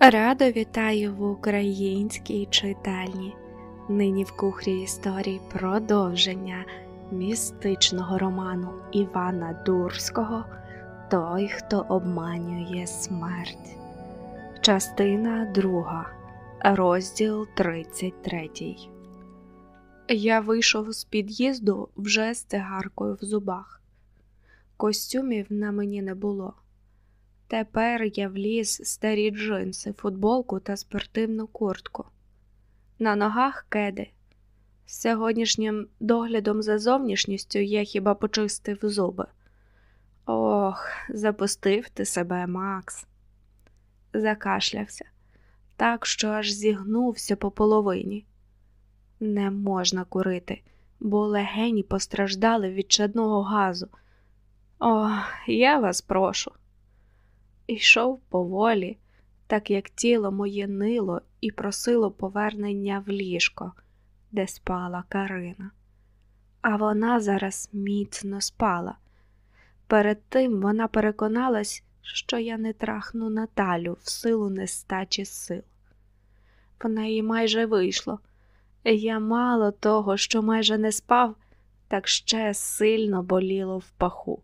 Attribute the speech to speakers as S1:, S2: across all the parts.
S1: Радо вітаю в українській читальні. Нині в кухрі історій продовження містичного роману Івана Дурського Той, хто обманює смерть. Частина друга, розділ 33. Я вийшов з під'їзду вже з цигаркою в зубах. Костюмів на мені не було. Тепер я вліз старі джинси, футболку та спортивну куртку. На ногах кеди. З сьогоднішнім доглядом за зовнішністю я хіба почистив зуби. Ох, запустив ти себе, Макс. Закашлявся, так що аж зігнувся по половині. Не можна курити, бо легені постраждали від чадного газу. О, я вас прошу. Ішов поволі, так як тіло моє нило і просило повернення в ліжко, де спала Карина. А вона зараз міцно спала. Перед тим вона переконалась, що я не трахну Наталю в силу нестачі сил. В неї майже вийшло. Я мало того, що майже не спав, так ще сильно боліло в паху.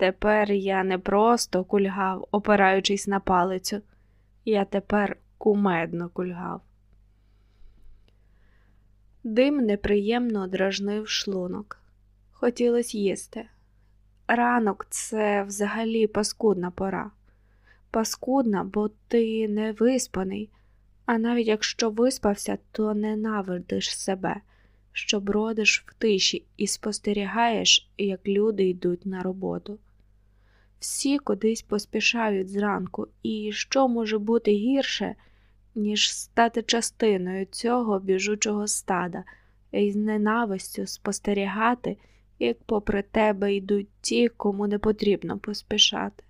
S1: Тепер я не просто кульгав, опираючись на палицю, я тепер кумедно кульгав. Дим неприємно дражнив шлунок. Хотілося їсти. Ранок це взагалі паскудна пора. Паскудна, бо ти не виспаний, а навіть якщо виспався, то ненавидиш себе, що бродиш в тиші і спостерігаєш, як люди йдуть на роботу. Всі кудись поспішають зранку, і що може бути гірше, ніж стати частиною цього біжучого стада? І з ненавистю спостерігати, як попри тебе йдуть ті, кому не потрібно поспішати.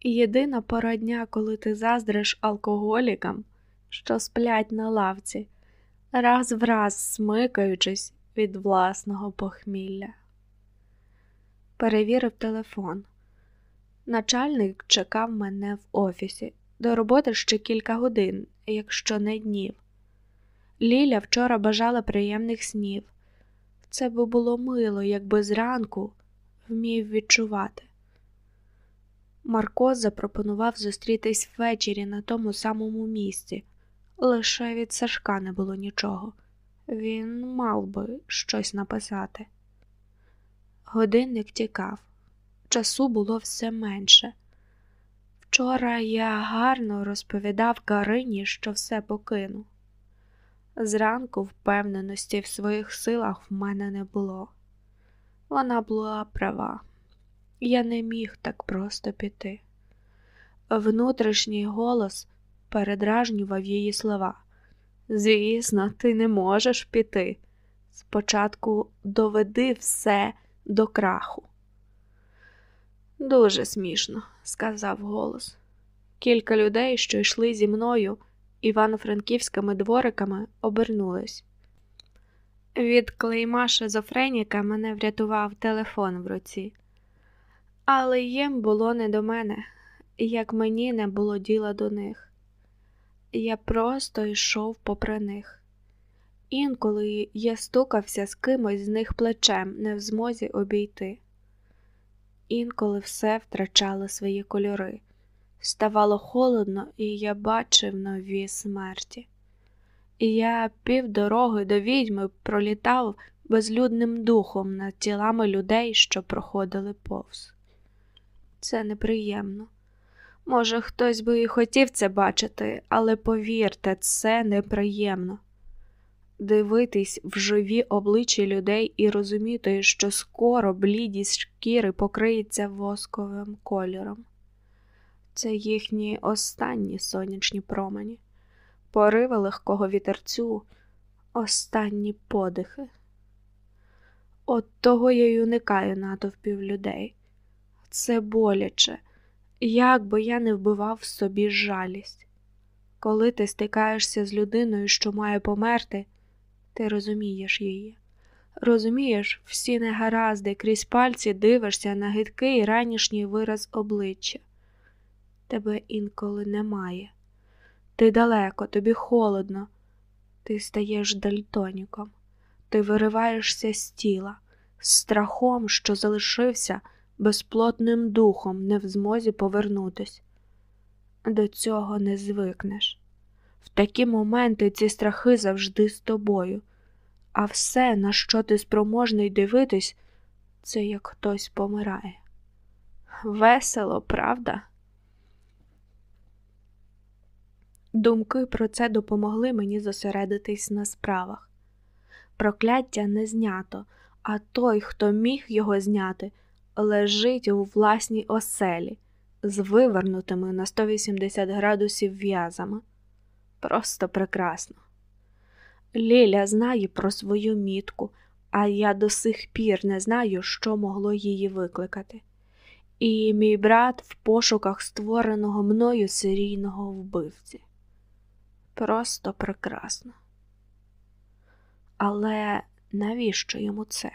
S1: Єдина пора дня, коли ти заздриш алкоголікам, що сплять на лавці, раз в раз смикаючись від власного похмілля перевірив телефон. Начальник чекав мене в офісі. До роботи ще кілька годин, якщо не днів. Ліля вчора бажала приємних снів. Це би було мило, якби зранку вмів відчувати. Марко запропонував зустрітись ввечері на тому самому місці, лише від Сашка не було нічого. Він мав би щось написати. Годинник тікав, часу було все менше. Вчора я гарно розповідав Карині, що все покину. Зранку впевненості в своїх силах в мене не було. Вона була права, я не міг так просто піти. Внутрішній голос передражнював її слова. Звісно, ти не можеш піти. Спочатку доведи все до краху. Дуже смішно, сказав голос. Кілька людей, що йшли зі мною івано-франківськими двориками, обернулись. Від клейма шизофреніка мене врятував телефон в руці, але їм було не до мене, як мені не було діла до них. Я просто йшов попри них. Інколи я стукався з кимось з них плечем, не в змозі обійти. Інколи все втрачало свої кольори. Ставало холодно, і я бачив нові смерті. І я півдороги до відьми пролітав безлюдним духом над тілами людей, що проходили повз. Це неприємно. Може, хтось би і хотів це бачити, але повірте, це неприємно дивитись в живі обличчя людей і розуміти, що скоро блідість шкіри покриється восковим кольором. Це їхні останні сонячні промені, пориви легкого вітерцю, останні подихи. От того я й уникаю натовпів людей. Це боляче, як би я не вбивав в собі жалість. Коли ти стикаєшся з людиною, що має померти, ти розумієш її. Розумієш всі негаразди, крізь пальці дивишся на гидкий ранішній вираз обличчя. Тебе інколи немає. Ти далеко, тобі холодно, ти стаєш дальтоніком, ти вириваєшся з тіла, страхом, що залишився безплотним духом, не в змозі повернутись. До цього не звикнеш. В такі моменти ці страхи завжди з тобою, а все, на що ти спроможний дивитись, це як хтось помирає. Весело, правда? Думки про це допомогли мені зосередитись на справах. Прокляття не знято, а той, хто міг його зняти, лежить у власній оселі з вивернутими на 180 градусів в'язами. Просто прекрасно. Ліля знає про свою мітку, а я до сих пір не знаю, що могло її викликати. І мій брат в пошуках створеного мною серійного вбивці. Просто прекрасно. Але навіщо йому це?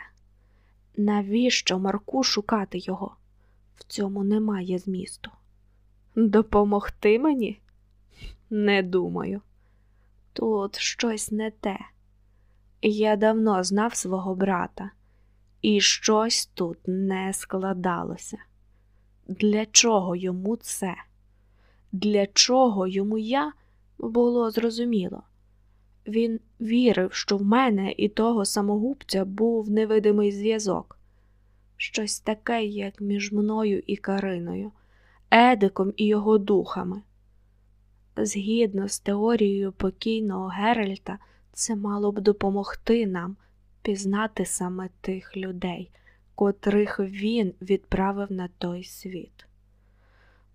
S1: Навіщо Марку шукати його? В цьому немає змісту. Допомогти мені? Не думаю. Тут щось не те. Я давно знав свого брата, і щось тут не складалося. Для чого йому це? Для чого йому я було зрозуміло? Він вірив, що в мене і того самогубця був невидимий зв'язок, щось таке, як між мною і Кариною, Едиком і його духами. Згідно з теорією покійного Геральта, це мало б допомогти нам пізнати саме тих людей, котрих він відправив на той світ.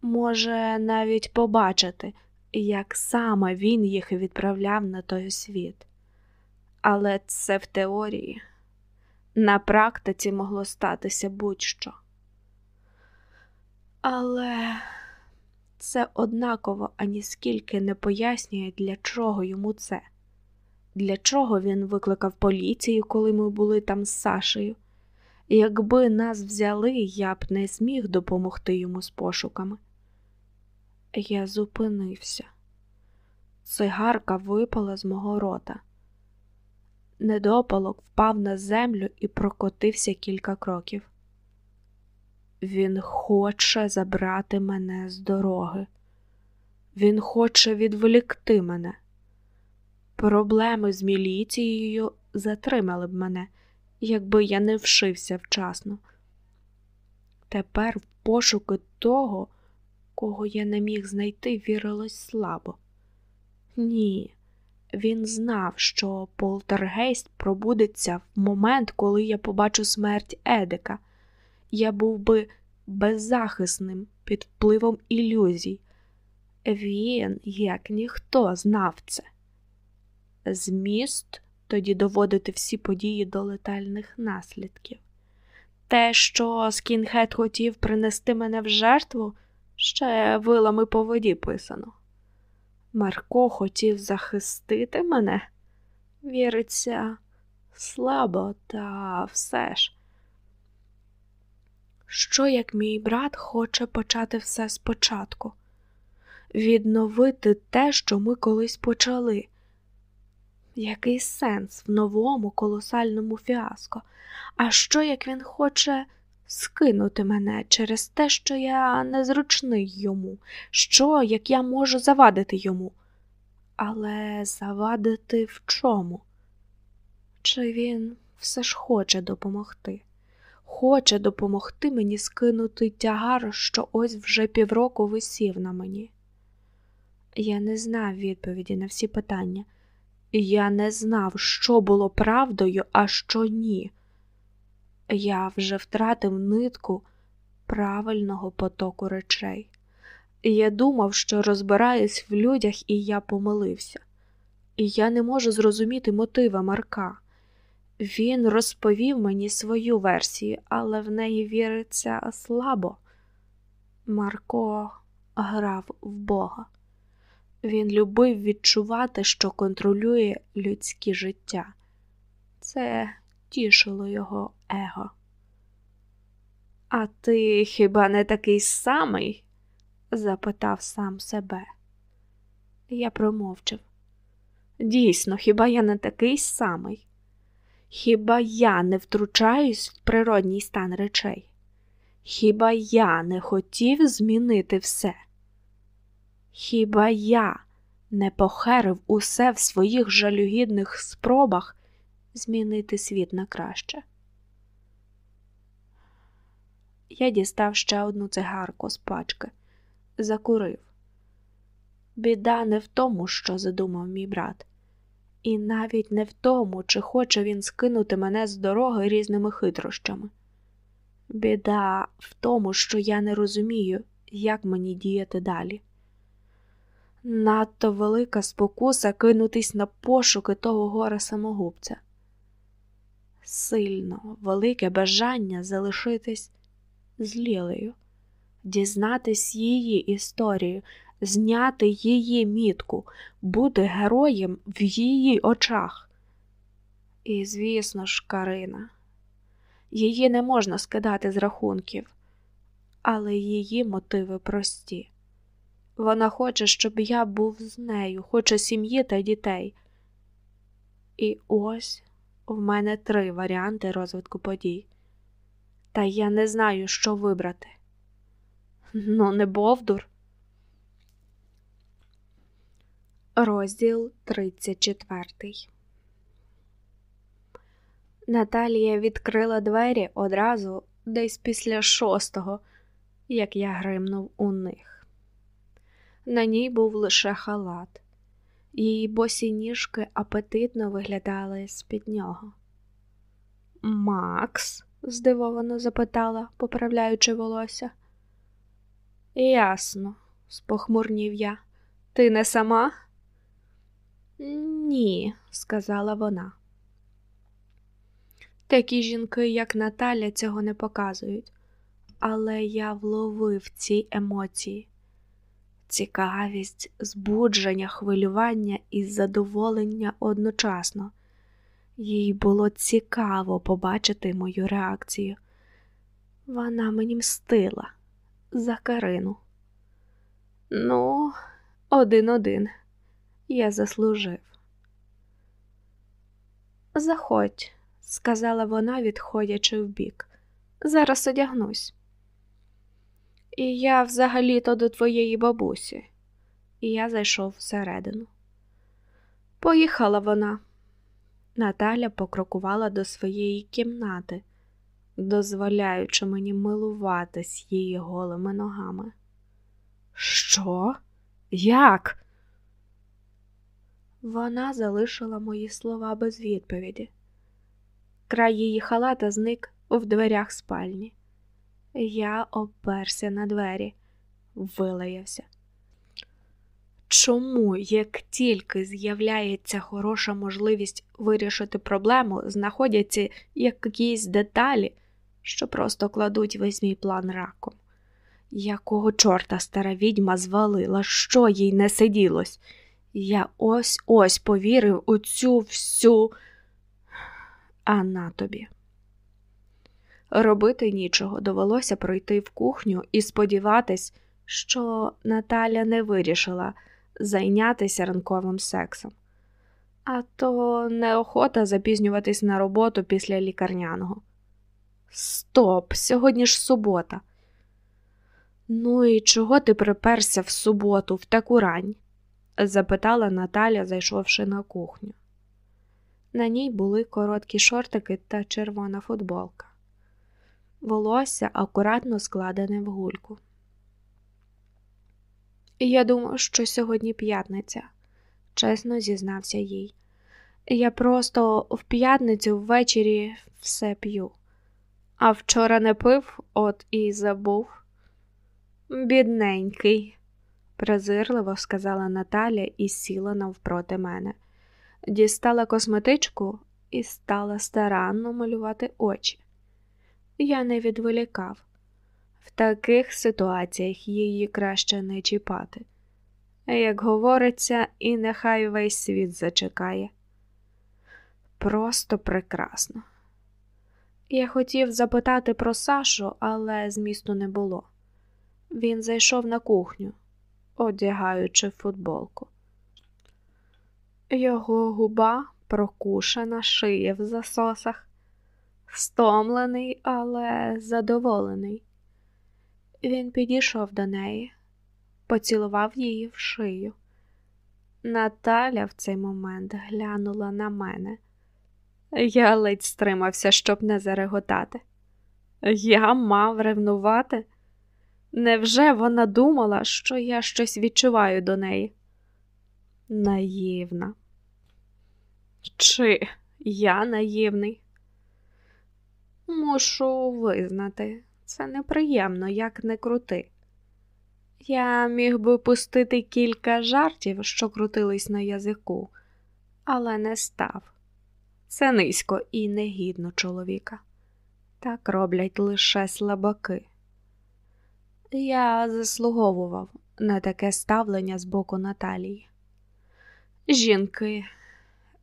S1: Може, навіть побачити, як саме він їх відправляв на той світ. Але це в теорії. На практиці могло статися будь-що. Але це однаково аніскільки не пояснює, для чого йому це, для чого він викликав поліцію, коли ми були там з Сашею. Якби нас взяли, я б не зміг допомогти йому з пошуками. Я зупинився. Цигарка випала з мого рота. Недопалок впав на землю і прокотився кілька кроків. Він хоче забрати мене з дороги. Він хоче відволікти мене. Проблеми з міліцією затримали б мене, якби я не вшився вчасно. Тепер в пошуки того, кого я не міг знайти, вірилось слабо. Ні, він знав, що полтергейст пробудеться в момент, коли я побачу смерть Едика. Я був би беззахисним під впливом ілюзій. Він, як ніхто, знав це. Зміст тоді доводити всі події до летальних наслідків. Те, що Скінхед хотів принести мене в жертву, ще вилами по воді писано. Марко хотів захистити мене, віриться, слабо, та все ж. Що як мій брат хоче почати все спочатку, відновити те, що ми колись почали? Який сенс в новому колосальному фіаско? А що як він хоче скинути мене через те, що я незручний йому, що як я можу завадити йому? Але завадити в чому? Чи він все ж хоче допомогти? Хоче допомогти мені скинути тягар, що ось вже півроку висів на мені. Я не знав відповіді на всі питання. Я не знав, що було правдою, а що ні. Я вже втратив нитку правильного потоку речей. Я думав, що розбираюсь в людях, і я помилився. І я не можу зрозуміти мотива Марка. Він розповів мені свою версію, але в неї віриться слабо. Марко грав в Бога. Він любив відчувати, що контролює людське життя. Це тішило його его. А ти хіба не такий самий? запитав сам себе. Я промовчав. Дійсно, хіба я не такий самий? Хіба я не втручаюсь в природній стан речей? Хіба я не хотів змінити все? Хіба я не похерив усе в своїх жалюгідних спробах змінити світ на краще? Я дістав ще одну цигарку з пачки, закурив. Біда не в тому, що задумав мій брат, і навіть не в тому, чи хоче він скинути мене з дороги різними хитрощами. Біда в тому, що я не розумію, як мені діяти далі. Надто велика спокуса кинутись на пошуки того гора самогубця. Сильно велике бажання залишитись з Лілею, дізнатись її історію, зняти її мітку, бути героєм в її очах. І, звісно ж, Карина. Її не можна скидати з рахунків, але її мотиви прості. Вона хоче, щоб я був з нею, хоче сім'ї та дітей. І ось в мене три варіанти розвитку подій. Та я не знаю, що вибрати. Ну, не Бовдур. Розділ 34 Наталія відкрила двері одразу десь після шостого, як я гримнув у них. На ній був лише халат, її босі ніжки апетитно виглядали з під нього. Макс? здивовано запитала, поправляючи волосся. Ясно, спохмурнів я. Ти не сама? Ні, сказала вона. Такі жінки, як Наталя, цього не показують, але я вловив ці емоції, цікавість, збудження, хвилювання і задоволення одночасно. Їй було цікаво побачити мою реакцію. Вона мені мстила за Карину. Ну, один-один. Я заслужив. Заходь, сказала вона, відходячи вбік. Зараз одягнусь. І я взагалі-то до твоєї бабусі. І я зайшов всередину. Поїхала вона. Наталя покрокувала до своєї кімнати, дозволяючи мені милуватись її голими ногами. Що? Як? Вона залишила мої слова без відповіді. Край її халата зник в дверях спальні. Я оперся на двері, вилаявся. Чому, як тільки з'являється хороша можливість вирішити проблему, знаходяться якісь деталі, що просто кладуть весь мій план раком? Якого чорта стара відьма звалила, що їй не сиділось? Я ось ось повірив у цю всю, а на тобі. Робити нічого довелося пройти в кухню і сподіватись, що Наталя не вирішила зайнятися ранковим сексом. А то неохота запізнюватись на роботу після лікарняного. Стоп, сьогодні ж субота. Ну і чого ти приперся в суботу, в таку рань? Запитала Наталя, зайшовши на кухню. На ній були короткі шортики та червона футболка. Волосся акуратно складене в гульку. Я думав, що сьогодні п'ятниця, чесно зізнався їй. Я просто в п'ятницю ввечері все п'ю, а вчора не пив, от і забув. Бідненький, презирливо сказала Наталя і сіла навпроти мене. Дістала косметичку і стала старанно малювати очі. Я не відволікав. В таких ситуаціях її краще не чіпати. Як говориться, і нехай весь світ зачекає. Просто прекрасно. Я хотів запитати про Сашу, але змісту не було. він зайшов на кухню, одягаючи футболку. Його губа прокушена, шиє в засосах, стомлений, але задоволений. Він підійшов до неї, поцілував її в шию. Наталя в цей момент глянула на мене. Я ледь стримався, щоб не зареготати. Я мав ревнувати. Невже вона думала, що я щось відчуваю до неї? Наївна. Чи я наївний? Мушу визнати, це неприємно, як не крути. Я міг би пустити кілька жартів, що крутились на язику, але не став. Це низько і негідно чоловіка. Так роблять лише слабаки. Я заслуговував на таке ставлення з боку Наталії. Жінки,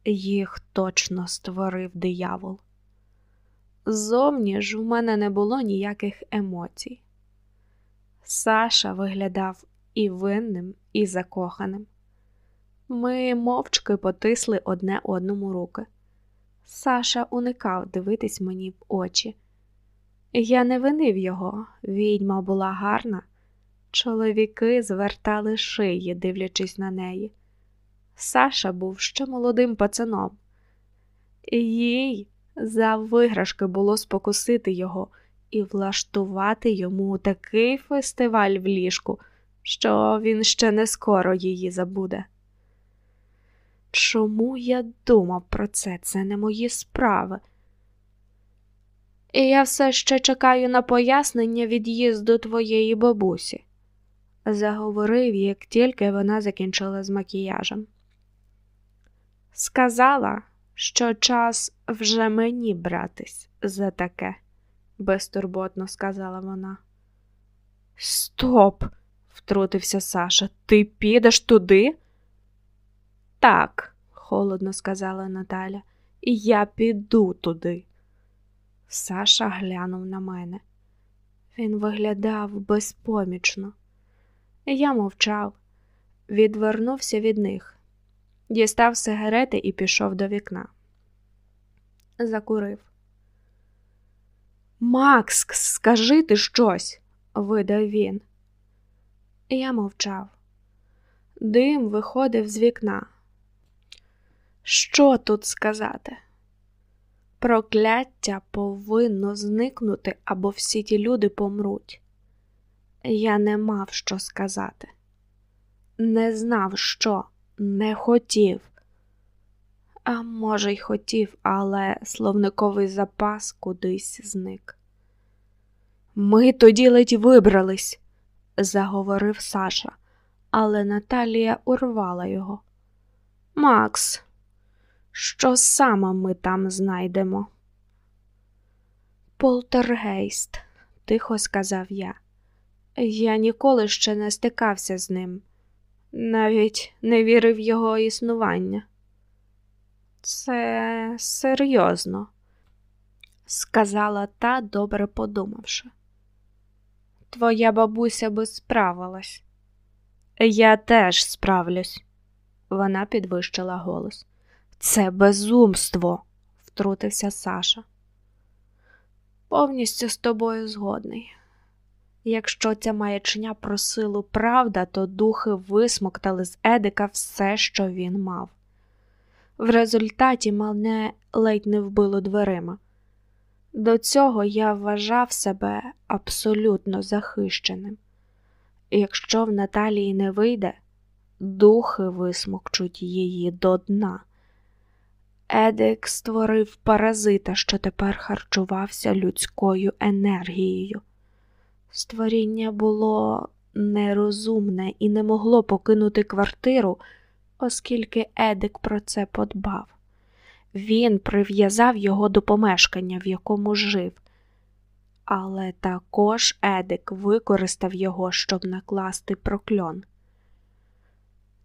S1: їх точно створив диявол. Зовні ж у мене не було ніяких емоцій. Саша виглядав і винним, і закоханим. Ми мовчки потисли одне одному руки. Саша уникав дивитись мені в очі. Я не винив його, відьма була гарна. Чоловіки звертали шиї, дивлячись на неї. Саша був ще молодим пацаном. Їй за виграшки було спокусити його і влаштувати йому такий фестиваль в ліжку, що він ще не скоро її забуде. Чому я думав про це? Це не мої справи. І я все ще чекаю на пояснення від'їзду твоєї бабусі, заговорив, як тільки вона закінчила з макіяжем. Сказала, що час вже мені братись за таке, безтурботно сказала вона. Стоп, втрутився Саша, ти підеш туди? Так, холодно сказала Наталя, я піду туди. Саша глянув на мене. Він виглядав безпомічно. Я мовчав, відвернувся від них, дістав сигарети і пішов до вікна. Закурив. Макс, скажи ти щось, видав він. Я мовчав. Дим виходив з вікна. Що тут сказати? Прокляття повинно зникнути, або всі ті люди помруть. Я не мав що сказати, не знав, що, не хотів. А може, й хотів, але словниковий запас кудись зник. Ми тоді ледь вибрались, заговорив Саша, але Наталія урвала його. Макс, що саме ми там знайдемо? Полтергейст, тихо сказав я. Я ніколи ще не стикався з ним, навіть не вірив в його існування. Це серйозно, сказала та, добре подумавши. Твоя бабуся би справилась. Я теж справлюсь, вона підвищила голос. Це безумство, втрутився Саша. Повністю з тобою згодний. Якщо ця маячня про силу правда, то духи висмоктали з Едика все, що він мав. В результаті мене ледь не вбило дверима. До цього я вважав себе абсолютно захищеним. Якщо в Наталії не вийде, духи висмокчуть її до дна. Едик створив паразита, що тепер харчувався людською енергією. Створіння було нерозумне і не могло покинути квартиру, оскільки Едик про це подбав. Він прив'язав його до помешкання, в якому жив, але також Едик використав його, щоб накласти прокльон.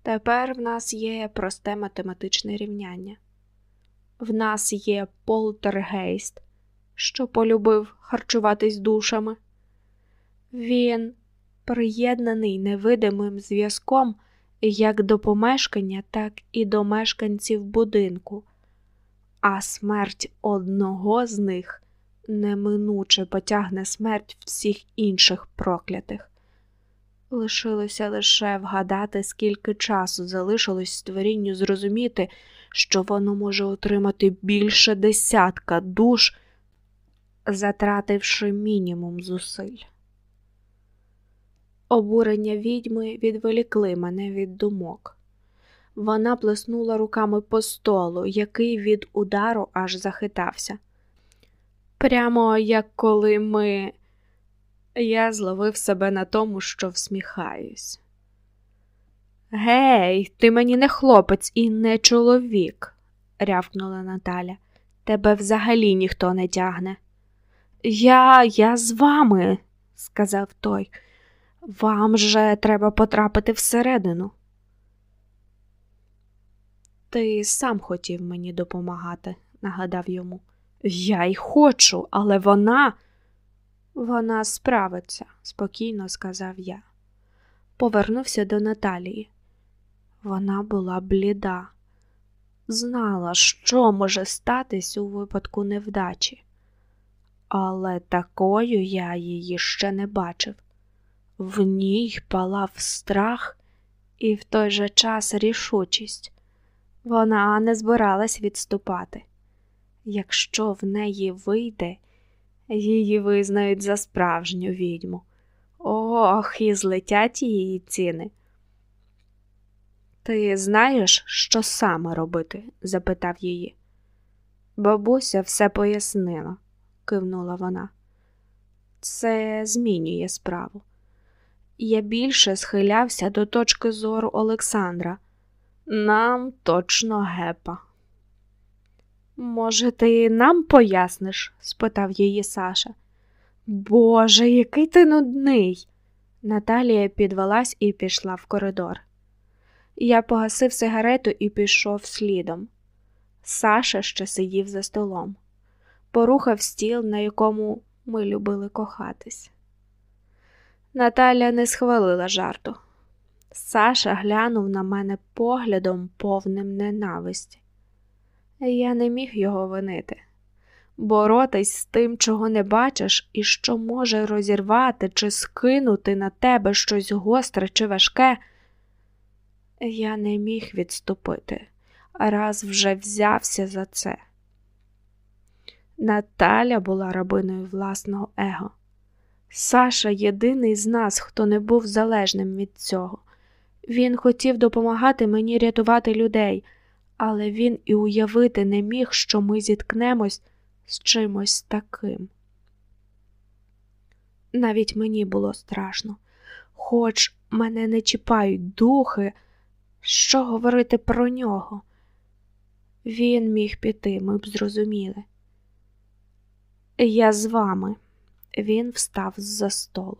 S1: Тепер в нас є просте математичне рівняння. В нас є полтергейст, що полюбив харчуватись душами. Він приєднаний невидимим зв'язком як до помешкання, так і до мешканців будинку, а смерть одного з них неминуче потягне смерть всіх інших проклятих. Лишилося лише вгадати, скільки часу залишилось створінню зрозуміти, що воно може отримати більше десятка душ, затративши мінімум зусиль. Обурення відьми відволікли мене від думок. Вона плеснула руками по столу, який від удару аж захитався. Прямо як коли ми. Я зловив себе на тому, що всміхаюсь. Гей, ти мені не хлопець і не чоловік, рявкнула Наталя. Тебе взагалі ніхто не тягне. Я, я з вами, сказав той. Вам же треба потрапити всередину. Ти сам хотів мені допомагати, нагадав йому. Я й хочу, але вона. Вона справиться, спокійно сказав я. Повернувся до Наталії. Вона була бліда, знала, що може статись у випадку невдачі, але такою я її ще не бачив. В ній палав страх і в той же час рішучість. Вона не збиралась відступати. Якщо в неї вийде, її визнають за справжню відьму. Ох, і злетять її ціни. Ти знаєш, що саме робити? запитав її. Бабуся все пояснила, кивнула вона. Це змінює справу. Я більше схилявся до точки зору Олександра. Нам точно гепа. Може, ти нам поясниш? спитав її Саша. Боже, який ти нудний. Наталія підвелась і пішла в коридор. Я погасив сигарету і пішов слідом. Саша ще сидів за столом, порухав стіл, на якому ми любили кохатись. Наталя не схвалила жарту. Саша глянув на мене поглядом, повним ненависті. Я не міг його винити. Боротись з тим, чого не бачиш, і що може розірвати чи скинути на тебе щось гостре чи важке. Я не міг відступити, раз вже взявся за це. Наталя була рабиною власного его. Саша єдиний з нас, хто не був залежним від цього. Він хотів допомагати мені рятувати людей, але він і уявити не міг, що ми зіткнемось з чимось таким. Навіть мені було страшно, хоч мене не чіпають духи, що говорити про нього. Він міг піти, ми б зрозуміли. Я з вами. Він встав з-за столу.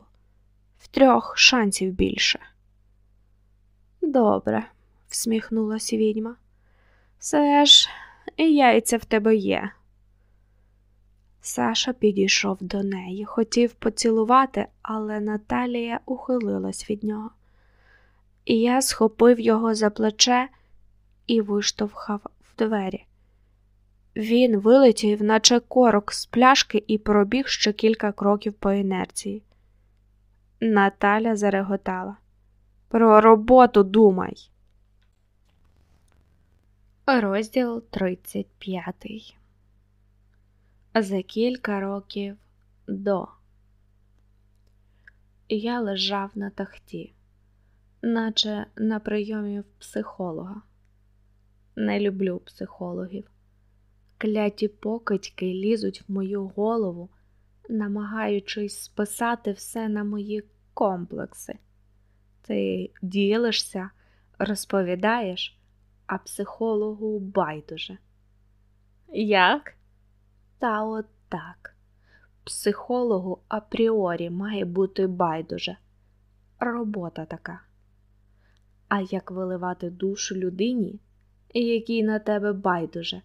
S1: Втрьох шансів більше. Добре, всміхнулася відьма. Все ж і яйця в тебе є. Саша підійшов до неї, хотів поцілувати, але Наталія ухилилась від нього. І я схопив його за плече і виштовхав в двері. Він вилетів, наче корок з пляшки, і пробіг ще кілька кроків по інерції. Наталя зареготала. Про роботу думай. Розділ 35 За кілька років до я лежав на тахті, наче на прийомі в психолога. Не люблю психологів. Кляті покидьки лізуть в мою голову, намагаючись списати все на мої комплекси. Ти ділишся, розповідаєш, а психологу байдуже. Як? Та от так. Психологу апріорі має бути байдуже. Робота така. А як виливати душу людині, якій на тебе байдуже?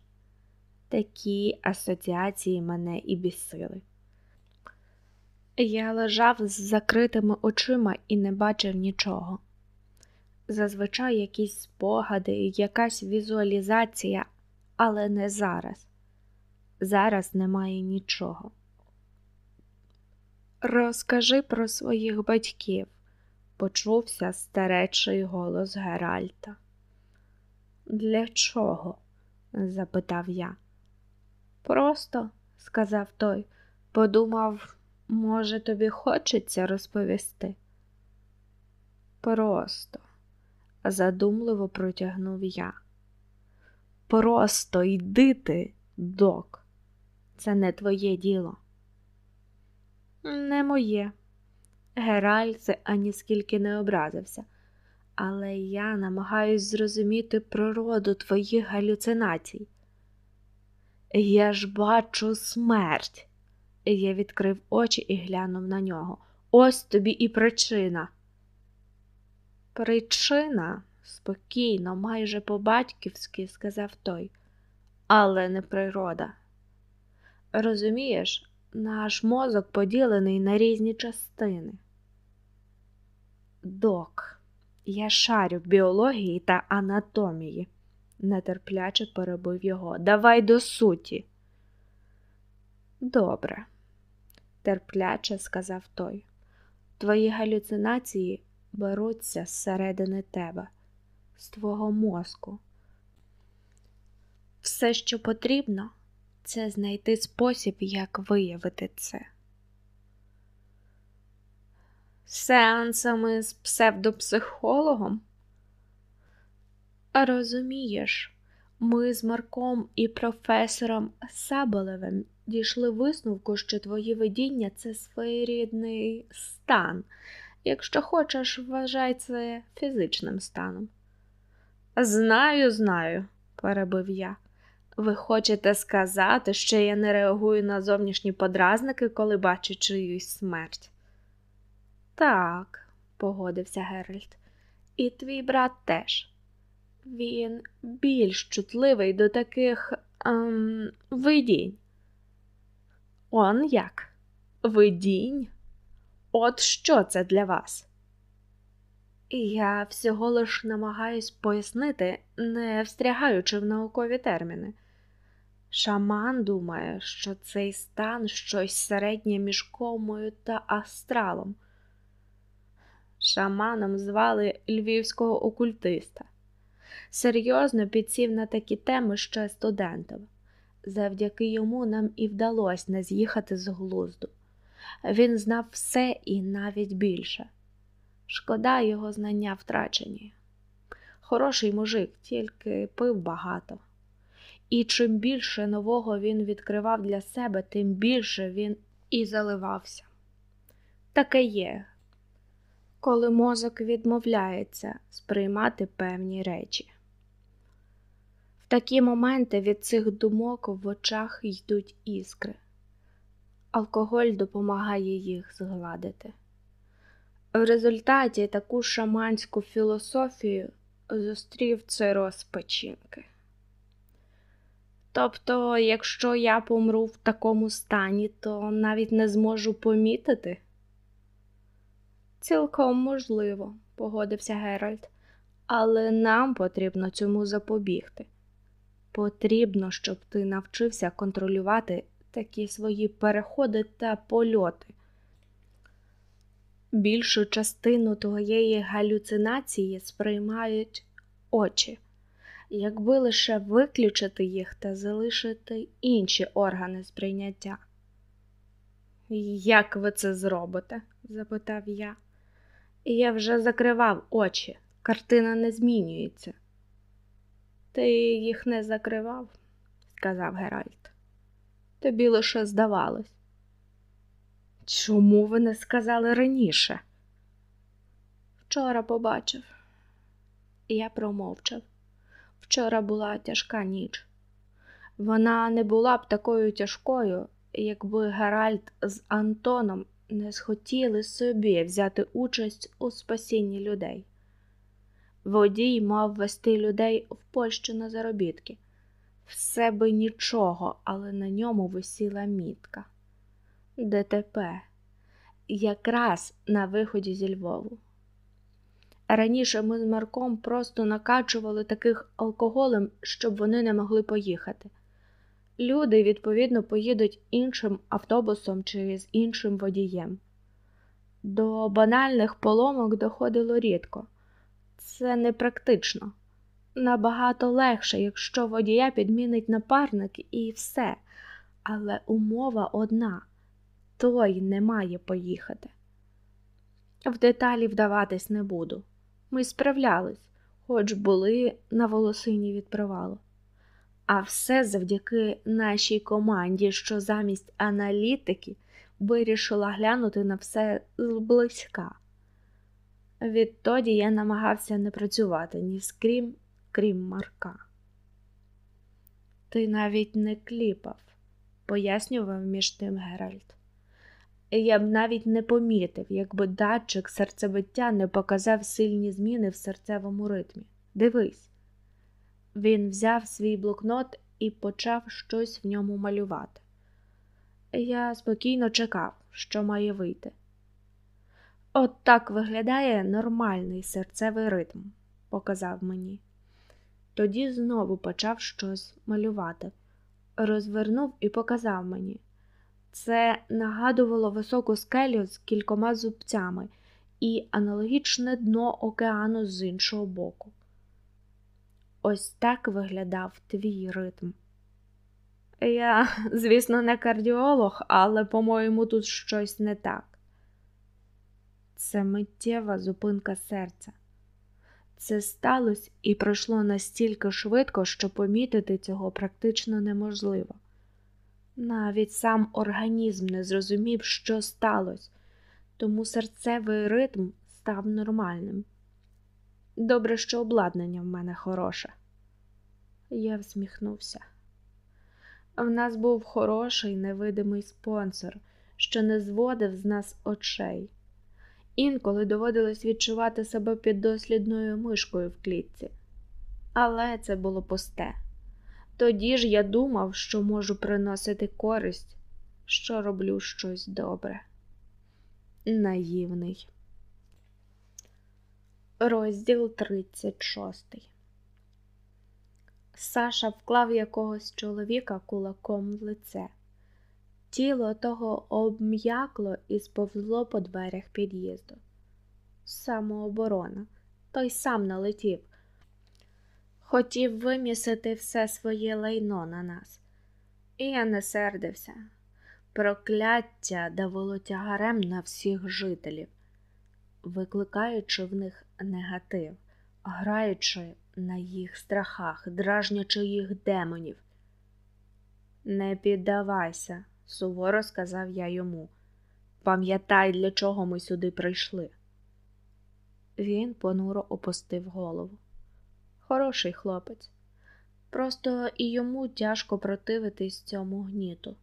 S1: Такі асоціації мене і бісили. Я лежав з закритими очима і не бачив нічого. Зазвичай якісь спогади, якась візуалізація, але не зараз. Зараз немає нічого. Розкажи про своїх батьків, почувся старечий голос Геральта. Для чого? запитав я. Просто, сказав той, подумав, може, тобі хочеться розповісти? Просто, задумливо протягнув я. Просто йди ти, док, це не твоє діло. Не моє. Геральт аніскільки не образився, але я намагаюсь зрозуміти природу твоїх галюцинацій. Я ж бачу смерть. Я відкрив очі і глянув на нього. Ось тобі і причина. Причина, спокійно, майже по-батьківськи сказав той, але не природа. Розумієш, наш мозок поділений на різні частини. Док, я шарю в біології та анатомії, нетерпляче перебив його. Давай до суті. Добре, терпляче сказав той. Твої галюцинації беруться зсередини тебе, з твого мозку. Все, що потрібно, це знайти спосіб, як виявити це. Сеансами з псевдопсихологом? Розумієш, ми з Марком і професором Саболевим дійшли висновку, що твої видіння це своєрідний стан. Якщо хочеш, вважай це фізичним станом. Знаю, знаю, перебив я. Ви хочете сказати, що я не реагую на зовнішні подразники, коли бачу чиюсь смерть? Так, погодився Геральт, і твій брат теж. Він більш чутливий до таких ем, видінь. Он як? Видінь? От що це для вас? Я всього лиш намагаюсь пояснити, не встрягаючи в наукові терміни. Шаман думає, що цей стан щось середнє між комою та астралом. Шаманом звали львівського окультиста. Серйозно підсів на такі теми ще студентом. Завдяки йому нам і вдалося не з'їхати з глузду. Він знав все і навіть більше. Шкода, його знання втрачені. Хороший мужик, тільки пив багато. І чим більше нового він відкривав для себе, тим більше він і заливався. Таке є, коли мозок відмовляється сприймати певні речі. В такі моменти від цих думок в очах йдуть іскри. Алкоголь допомагає їх згладити. В результаті таку шаманську філософію зустрів цироз печінки. Тобто, якщо я помру в такому стані, то навіть не зможу помітити. Цілком можливо, погодився Геральт, але нам потрібно цьому запобігти. Потрібно, щоб ти навчився контролювати такі свої переходи та польоти. Більшу частину твоєї галюцинації сприймають очі, якби лише виключити їх та залишити інші органи сприйняття. Як ви це зробите? запитав я. Я вже закривав очі, картина не змінюється. Ти їх не закривав, сказав Геральт. Тобі лише здавалось. Чому ви не сказали раніше? Вчора побачив, я промовчав. Вчора була тяжка ніч. Вона не була б такою тяжкою, якби Геральт з Антоном не схотіли собі взяти участь у спасінні людей. Водій мав вести людей в Польщу на заробітки. Все би нічого, але на ньому висіла мітка. ДТП. якраз на виході зі Львову. Раніше ми з Марком просто накачували таких алкоголем, щоб вони не могли поїхати. Люди, відповідно, поїдуть іншим автобусом чи з іншим водієм. До банальних поломок доходило рідко. Це непрактично. Набагато легше, якщо водія підмінить напарник і все. Але умова одна той не має поїхати. В деталі вдаватись не буду. Ми справлялись, хоч були на волосині від провалу. А все завдяки нашій команді, що замість аналітики вирішила глянути на все зблизька. Відтоді я намагався не працювати ні з крім, крім Марка. Ти навіть не кліпав, пояснював між тим Геральт. Я б навіть не помітив, якби датчик серцебиття не показав сильні зміни в серцевому ритмі. Дивись. Він взяв свій блокнот і почав щось в ньому малювати. Я спокійно чекав, що має вийти. От так виглядає нормальний серцевий ритм, показав мені. Тоді знову почав щось малювати, розвернув і показав мені. Це нагадувало високу скелю з кількома зубцями і аналогічне дно океану з іншого боку. Ось так виглядав твій ритм. Я, звісно, не кардіолог, але, по-моєму, тут щось не так. Це миттєва зупинка серця. Це сталося і пройшло настільки швидко, що помітити цього практично неможливо. Навіть сам організм не зрозумів, що сталося, тому серцевий ритм став нормальним. Добре, що обладнання в мене хороше. Я всміхнувся. В нас був хороший невидимий спонсор, що не зводив з нас очей. Інколи доводилось відчувати себе піддослідною мишкою в клітці, але це було пусте. Тоді ж я думав, що можу приносити користь, що роблю щось добре. Наївний. Розділ 36 Саша вклав якогось чоловіка кулаком в лице. Тіло того обм'якло і сповзло по дверях під'їзду. Самооборона. Той сам налетів. Хотів вимісити все своє лайно на нас. І я не сердився. Прокляття давило тягарем на всіх жителів, викликаючи в них негатив, граючи на їх страхах, дражнячи їх демонів. Не піддавайся, суворо сказав я йому. Пам'ятай, для чого ми сюди прийшли. Він понуро опустив голову. Хороший хлопець. Просто і йому тяжко противитись цьому гніту.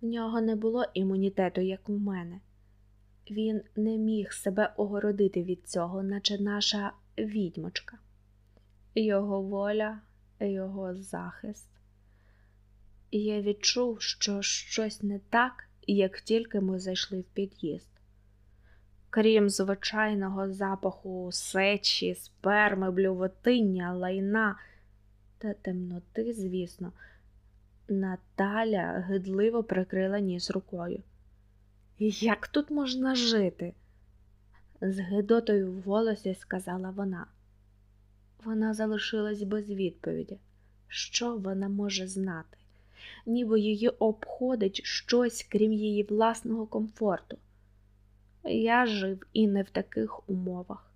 S1: В нього не було імунітету, як у мене. Він не міг себе огородити від цього, наче наша відьмочка, його воля, його захист. І я відчув, що щось не так, як тільки ми зайшли в під'їзд. Крім звичайного запаху сечі, сперми, блювотиння, лайна та темноти, звісно, Наталя гидливо прикрила ніс рукою. Як тут можна жити? з гидотою в голосі сказала вона. Вона залишилась без відповіді. Що вона може знати? Ніби її обходить щось, крім її власного комфорту. Я жив і не в таких умовах.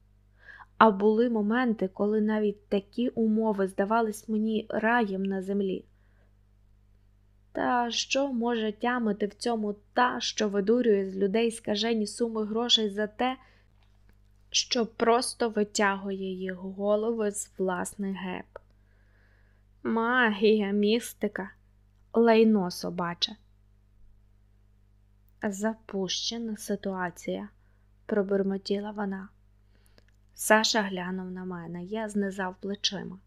S1: А були моменти, коли навіть такі умови здавались мені раєм на землі. Та що може тямити в цьому та, що видурює з людей скажені суми грошей за те, що просто витягує їх голови з власних геб? Магія, містика, лайно собаче. Запущена ситуація, пробурмотіла вона. Саша глянув на мене, я знизав плечима.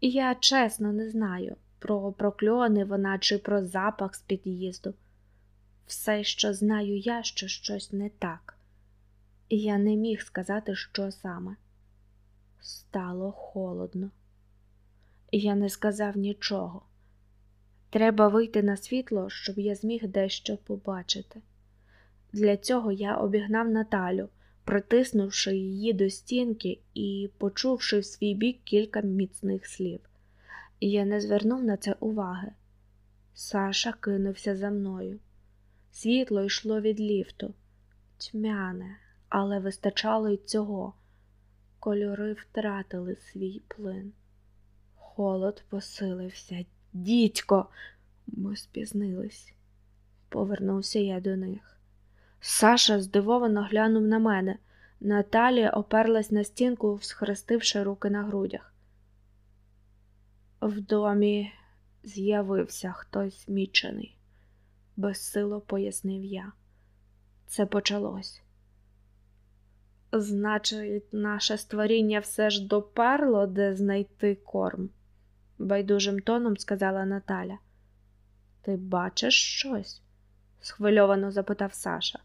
S1: Я чесно не знаю, про прокльони вона чи про запах з під'їзду. Все, що знаю я, що щось не так, і я не міг сказати, що саме. Стало холодно. Я не сказав нічого. Треба вийти на світло, щоб я зміг дещо побачити. Для цього я обігнав Наталю, притиснувши її до стінки і почувши в свій бік кілька міцних слів. Я не звернув на це уваги. Саша кинувся за мною. Світло йшло від ліфту, тьмяне, але вистачало й цього. Кольори втратили свій плин. Холод посилився. Дідько, ми спізнились. Повернувся я до них. Саша здивовано глянув на мене. Наталія оперлась на стінку, схрестивши руки на грудях. В домі з'явився хтось мічений, безсило пояснив я. Це почалось. Значить, наше створіння все ж доперло, де знайти корм, байдужим тоном сказала Наталя. Ти бачиш щось? схвильовано запитав Саша.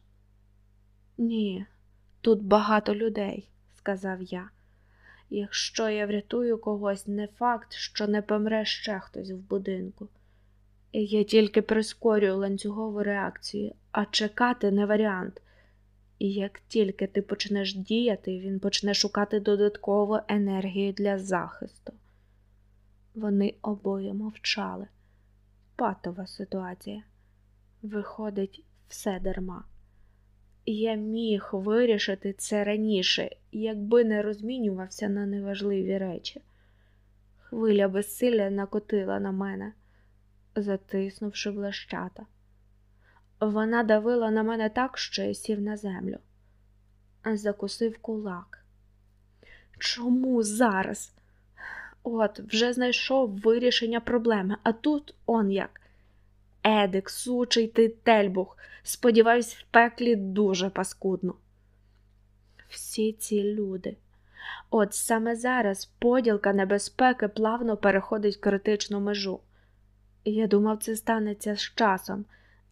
S1: Ні, тут багато людей, сказав я. Якщо я врятую когось, не факт, що не помре ще хтось в будинку. Я тільки прискорюю ланцюгову реакцію, а чекати не варіант. І як тільки ти почнеш діяти, він почне шукати додаткову енергію для захисту. Вони обоє мовчали. Патова ситуація. Виходить, все дарма. Я міг вирішити це раніше, якби не розмінювався на неважливі речі. Хвиля безсилля накотила на мене, затиснувши влащата. Вона давила на мене так, що я сів на землю, закусив кулак. Чому зараз? От, вже знайшов вирішення проблеми, а тут он як. Едик, сучий ти тельбух, сподіваюсь, в пеклі дуже паскудно. Всі ці люди. От саме зараз поділка небезпеки плавно переходить критичну межу. Я думав, це станеться з часом.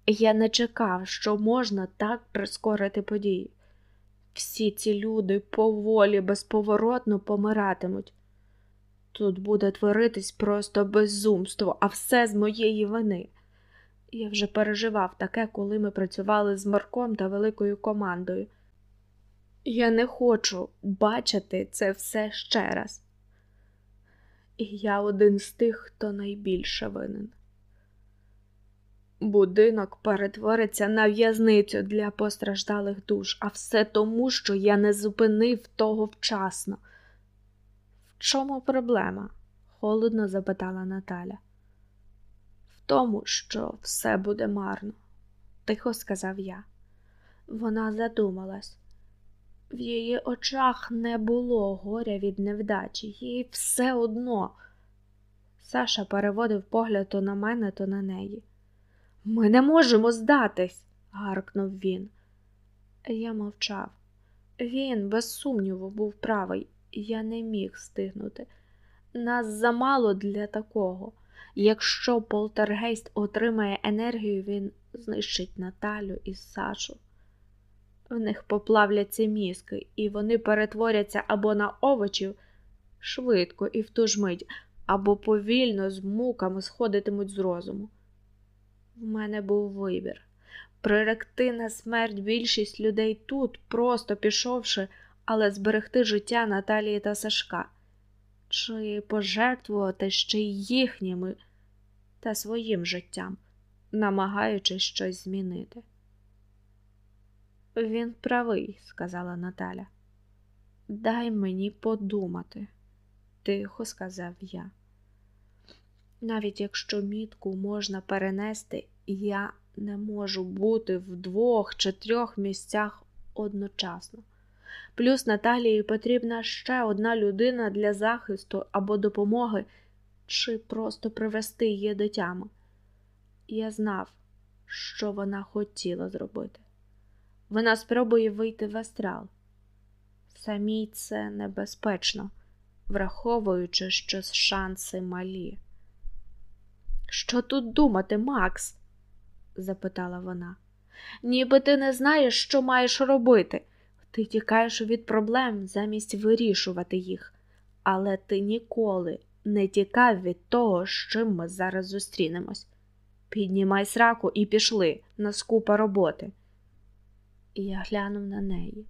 S1: Я не чекав, що можна так прискорити події. Всі ці люди поволі, безповоротно помиратимуть. Тут буде творитись просто безумство, а все з моєї вини. Я вже переживав таке, коли ми працювали з Марком та великою командою. Я не хочу бачити це все ще раз. І я один з тих, хто найбільше винен. Будинок перетвориться на в'язницю для постраждалих душ, а все тому, що я не зупинив того вчасно. Чому проблема? холодно запитала Наталя. В тому, що все буде марно, тихо сказав я. Вона задумалась. В її очах не було горя від невдачі, їй все одно. Саша переводив погляд то на мене, то на неї. Ми не можемо здатись, гаркнув він. Я мовчав. Він, без сумніву, був правий, я не міг стигнути. Нас замало для такого. Якщо полтергейст отримає енергію, він знищить Наталю і Сашу. В них поплавляться мізки, і вони перетворяться або на овочів швидко і в ту ж мить, або повільно з муками сходитимуть з розуму. В мене був вибір приректи на смерть більшість людей тут, просто пішовши, але зберегти життя Наталії та Сашка, чи пожертвувати ще й їхніми та своїм життям, намагаючись щось змінити. Він правий, сказала Наталя. Дай мені подумати, тихо сказав я. Навіть якщо мітку можна перенести, я не можу бути в двох чи трьох місцях одночасно. Плюс Наталії потрібна ще одна людина для захисту або допомоги, чи просто привести її до тями. Я знав, що вона хотіла зробити. Вона спробує вийти в астрал. Самій це небезпечно, враховуючи, що шанси малі. Що тут думати, Макс? запитала вона. ніби ти не знаєш, що маєш робити. Ти тікаєш від проблем замість вирішувати їх, але ти ніколи не тікав від того, з чим ми зараз зустрінемось. Піднімай сраку і пішли на скупа роботи. І я глянув на неї.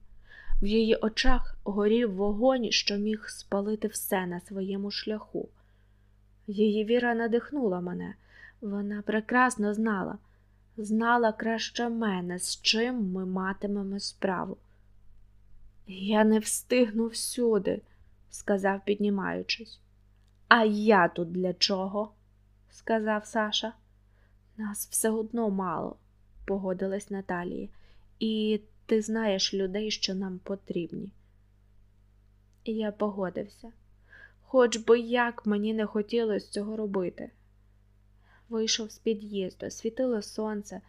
S1: В її очах горів вогонь, що міг спалити все на своєму шляху. Її віра надихнула мене. Вона прекрасно знала, знала краще мене, з чим ми матимемо справу. Я не встигну всюди, сказав, піднімаючись. А я тут для чого? сказав Саша. Нас все одно мало, погодилась Наталія, і ти знаєш людей, що нам потрібні. Я погодився, хоч би як мені не хотілося цього робити. Вийшов з під'їзду, світило сонце,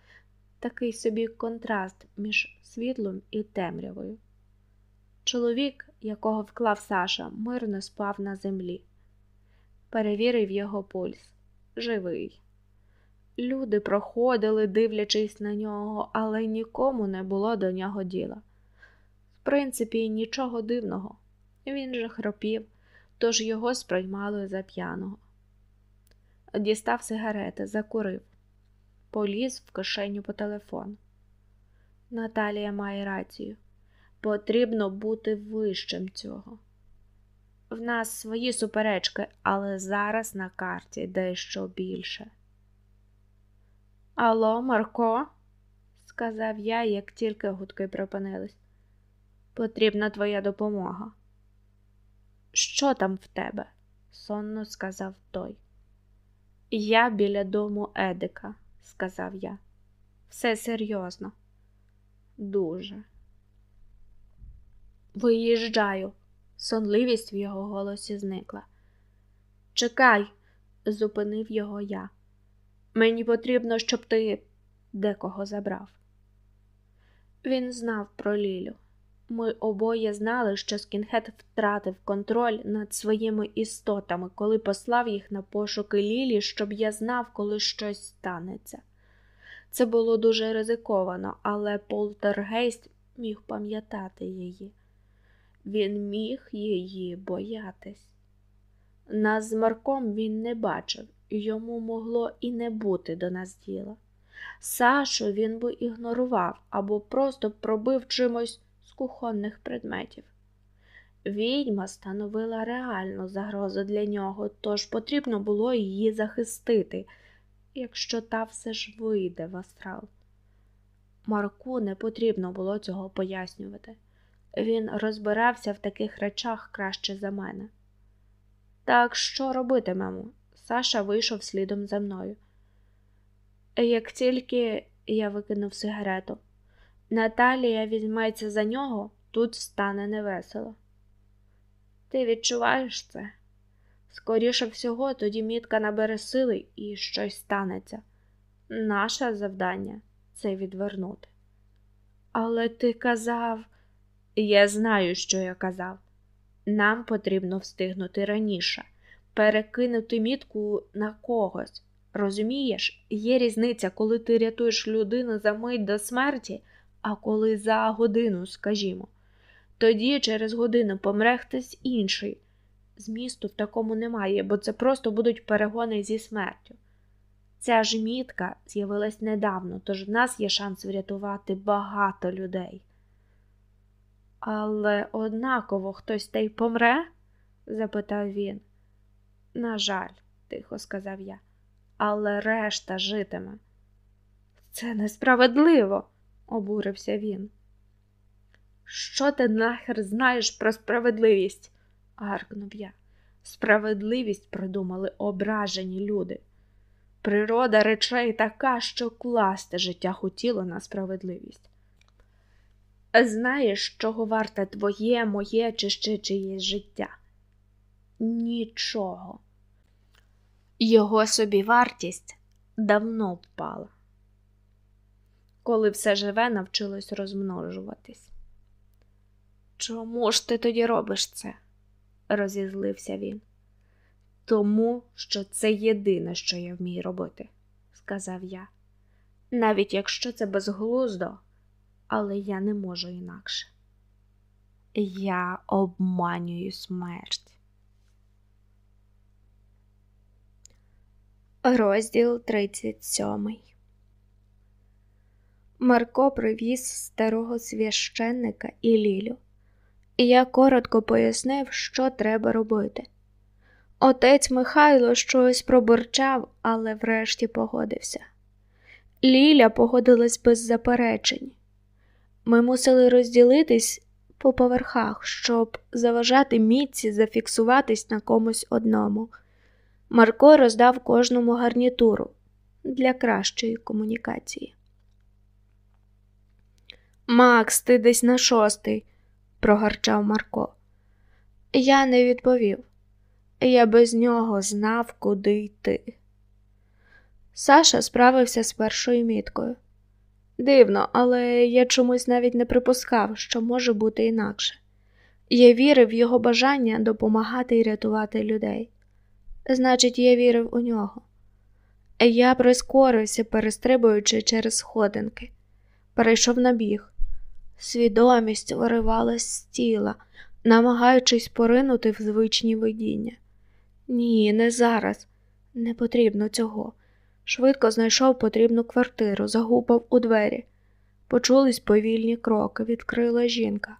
S1: такий собі контраст між світлом і темрявою. Чоловік, якого вклав Саша, мирно спав на землі. Перевірив його пульс живий. Люди проходили, дивлячись на нього, але нікому не було до нього діла. В принципі, нічого дивного. Він же хропів, тож його сприймали за п'яного. Дістав сигарети, закурив, поліз в кишеню по телефону. Наталія має рацію. Потрібно бути вищим цього. В нас свої суперечки, але зараз на карті дещо більше. Алло, Марко, сказав я, як тільки гудки припинились. Потрібна твоя допомога. Що там в тебе? сонно сказав той. Я біля дому Едика, сказав я. Все серйозно. Дуже. Виїжджаю. Сонливість в його голосі зникла. Чекай, зупинив його я. Мені потрібно, щоб ти декого забрав. Він знав про Лілю. Ми обоє знали, що Скінхет втратив контроль над своїми істотами, коли послав їх на пошуки Лілі, щоб я знав, коли щось станеться. Це було дуже ризиковано, але Полтергейст міг пам'ятати її. Він міг її боятись. Нас з Марком він не бачив, йому могло і не бути до нас діла. Сашу він би ігнорував або просто пробив чимось з кухонних предметів. Відьма становила реальну загрозу для нього, тож потрібно було її захистити, якщо та все ж вийде в астрал. Марку не потрібно було цього пояснювати. Він розбирався в таких речах краще за мене. Так що робитимемо? Саша вийшов слідом за мною. Як тільки я викинув сигарету, Наталія візьметься за нього, тут стане невесело. Ти відчуваєш це? Скоріше всього, тоді мітка набере сили і щось станеться. Наше завдання це відвернути. Але ти казав, я знаю, що я казав. Нам потрібно встигнути раніше, перекинути мітку на когось. Розумієш, є різниця, коли ти рятуєш людину за мить до смерті, а коли за годину, скажімо. Тоді через годину помре хтось інший. Змісту в такому немає, бо це просто будуть перегони зі смертю. Ця ж мітка з'явилась недавно, тож в нас є шанс врятувати багато людей. Але однаково хтось та й помре? запитав він. На жаль, тихо сказав я, але решта житиме. Це несправедливо, обурився він. Що ти нахер знаєш про справедливість? гаркнув я. Справедливість придумали ображені люди. Природа речей така, що класти життя хотіло на справедливість. Знаєш, чого варте твоє, моє чи ще чиєсь життя? Нічого. Його собівартість давно впала, коли все живе навчилось розмножуватись. Чому ж ти тоді робиш це? розізлився він. Тому що це єдине, що я вмію робити, сказав я. навіть якщо це безглуздо, але я не можу інакше. Я обманюю смерть. Розділ 37 Марко привіз старого священника і Лілю, я коротко пояснив, що треба робити. Отець Михайло щось пробурчав, але врешті погодився. Ліля погодилась без заперечень. Ми мусили розділитись по поверхах, щоб заважати мітці зафіксуватись на комусь одному. Марко роздав кожному гарнітуру для кращої комунікації. Макс, ти десь на шостий, прогарчав Марко. Я не відповів. Я без нього знав, куди йти. Саша справився з першою міткою. Дивно, але я чомусь навіть не припускав, що може бути інакше. Я вірив в його бажання допомагати і рятувати людей. Значить, я вірив у нього. Я прискорився, перестрибуючи через сходинки, перейшов на біг. Свідомість виривалась з тіла, намагаючись поринути в звичні видіння. Ні, не зараз, не потрібно цього. Швидко знайшов потрібну квартиру, загупав у двері. Почулись повільні кроки, відкрила жінка.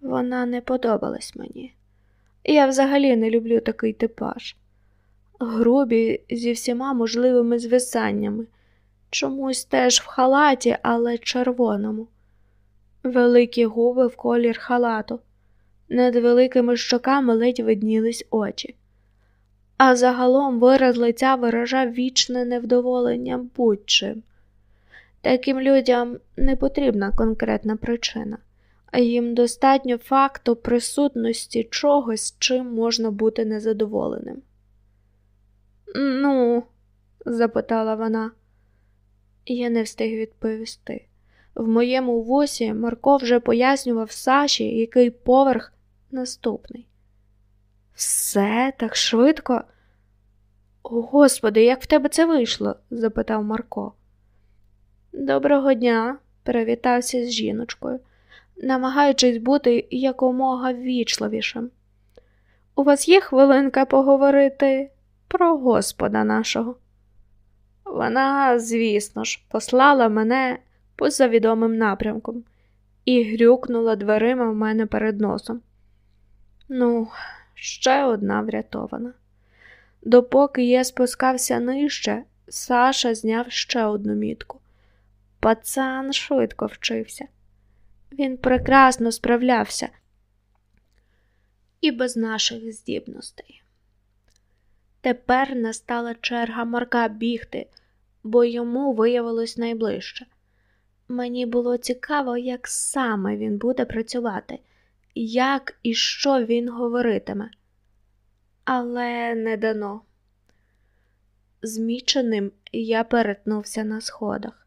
S1: Вона не подобалась мені. Я взагалі не люблю такий типаж. Грубі зі всіма можливими звисаннями, чомусь теж в халаті, але червоному. Великі губи в колір халату, над великими щоками ледь виднілись очі а загалом вираз лиця виражав вічне невдоволення будь-чим. Таким людям не потрібна конкретна причина, а їм достатньо факту присутності чогось, чим можна бути незадоволеним. Ну, запитала вона, я не встиг відповісти. В моєму вусі Марко вже пояснював Саші, який поверх наступний. Все так швидко. О, Господи, як в тебе це вийшло? запитав Марко. Доброго дня, привітався з жіночкою, намагаючись бути якомога ввічливішим. У вас є хвилинка поговорити про Господа нашого? Вона, звісно ж, послала мене поза відомим напрямком і грюкнула дверима в мене перед носом. Ну, ще одна врятована. Допоки я спускався нижче, Саша зняв ще одну мітку. Пацан швидко вчився. Він прекрасно справлявся і без наших здібностей. Тепер настала черга Марка бігти, бо йому виявилось найближче. Мені було цікаво, як саме він буде працювати як і що він говоритиме, але не дано. Зміченим я перетнувся на сходах,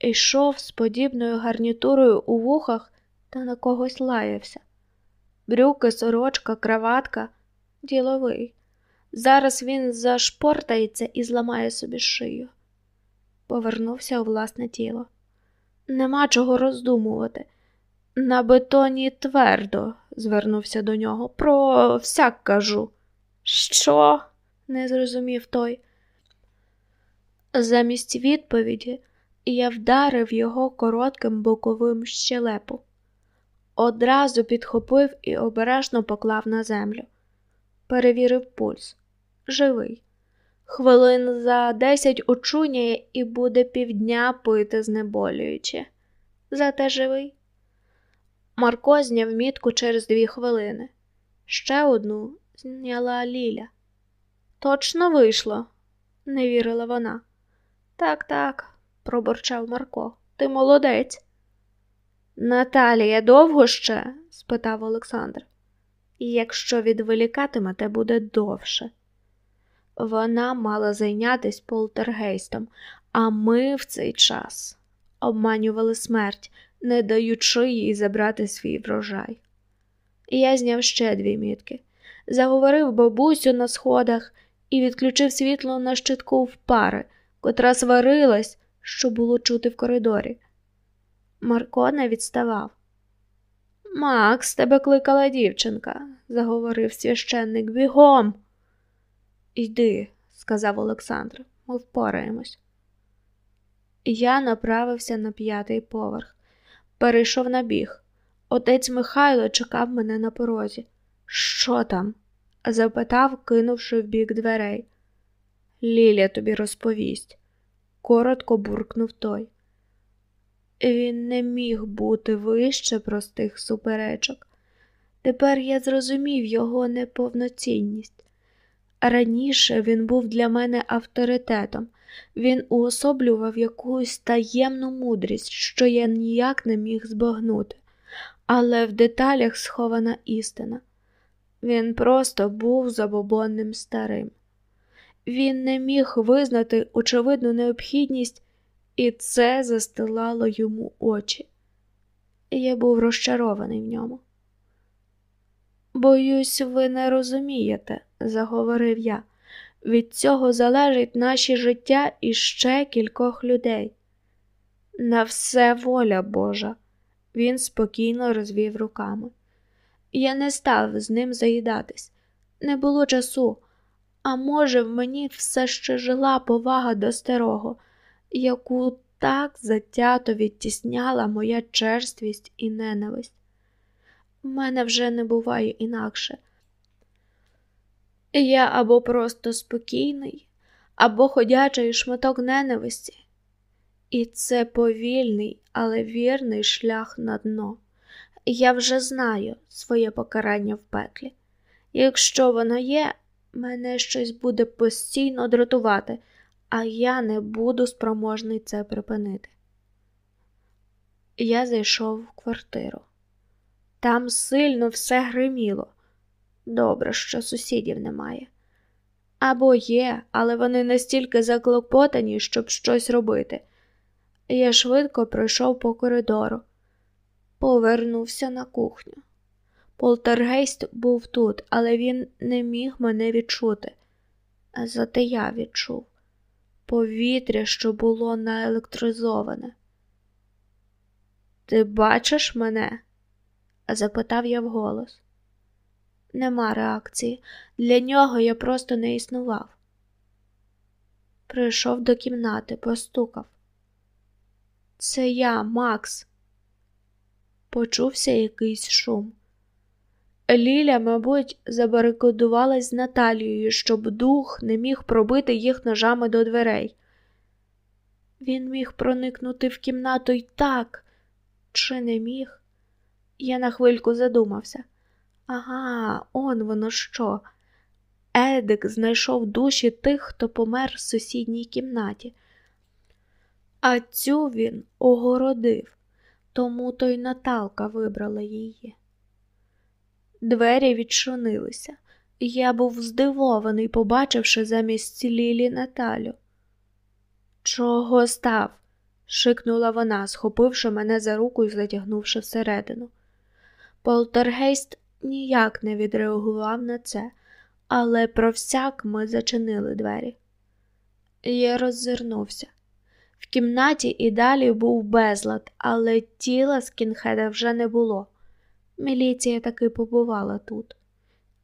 S1: йшов з подібною гарнітурою у вухах та на когось лаявся. Брюки, сорочка, краватка діловий. Зараз він зашпортається і зламає собі шию. Повернувся у власне тіло. Нема чого роздумувати. На бетоні твердо, звернувся до нього. Про всяк кажу. Що? не зрозумів той. Замість відповіді я вдарив його коротким боковим щелепу. Одразу підхопив і обережно поклав на землю. Перевірив пульс. Живий. Хвилин за десять очуняє і буде півдня пити знеболюючи. Зате живий. Марко зняв мітку через дві хвилини. Ще одну зняла Ліля. Точно вийшло, не вірила вона. Так, так, пробурчав Марко. Ти молодець. Наталія довго ще? спитав Олександр. Якщо відволікатимете, буде довше. Вона мала зайнятися полтергейстом, а ми в цей час обманювали смерть, не даючи їй забрати свій врожай. Я зняв ще дві мітки, заговорив бабусю на сходах і відключив світло на щитку в пари, котра сварилась, що було чути в коридорі. Марко не відставав. Макс, тебе кликала дівчинка, заговорив священник бігом. Йди, сказав Олександр, ми впораємось. Я направився на п'ятий поверх, перейшов на біг. Отець Михайло чекав мене на порозі. Що там? запитав, кинувши в бік дверей. Ліля тобі розповість, коротко буркнув той. Він не міг бути вище простих суперечок. Тепер я зрозумів його неповноцінність. Раніше він був для мене авторитетом, він уособлював якусь таємну мудрість, що я ніяк не міг збагнути, але в деталях схована істина. Він просто був забобонним старим. Він не міг визнати очевидну необхідність, і це застилало йому очі. Я був розчарований в ньому. Боюсь, ви не розумієте, заговорив я. Від цього залежить наше життя і ще кількох людей. На все воля Божа, він спокійно розвів руками. Я не став з ним заїдатись, не було часу, а може, в мені все ще жила повага до старого, яку так затято відтісняла моя черствість і ненависть. У мене вже не буває інакше. Я або просто спокійний, або ходячий шматок ненависті. І це повільний, але вірний шлях на дно. Я вже знаю своє покарання в пеклі. Якщо воно є, мене щось буде постійно дратувати, а я не буду спроможний це припинити. Я зайшов в квартиру. Там сильно все гриміло. Добре, що сусідів немає. Або є, але вони настільки заклопотані, щоб щось робити. Я швидко пройшов по коридору, повернувся на кухню. Полтергейст був тут, але він не міг мене відчути. Зате я відчув повітря, що було наелектризоване. Ти бачиш мене? запитав я вголос. Нема реакції. Для нього я просто не існував. Прийшов до кімнати, постукав. Це я, Макс. Почувся якийсь шум. Ліля, мабуть, забарикадувалась з Наталією, щоб дух не міг пробити їх ножами до дверей. Він міг проникнути в кімнату й так, чи не міг? Я на хвильку задумався. Ага, он воно що. Едик знайшов душі тих, хто помер в сусідній кімнаті, а цю він огородив, тому то й Наталка вибрала її. Двері відчинилися, я був здивований, побачивши замість Лілі Наталю. Чого став? шикнула вона, схопивши мене за руку і затягнувши всередину. Полтергейст ніяк не відреагував на це, але про всяк ми зачинили двері. Я роззирнувся. В кімнаті і далі був безлад, але тіла скінхеда вже не було. Міліція таки побувала тут,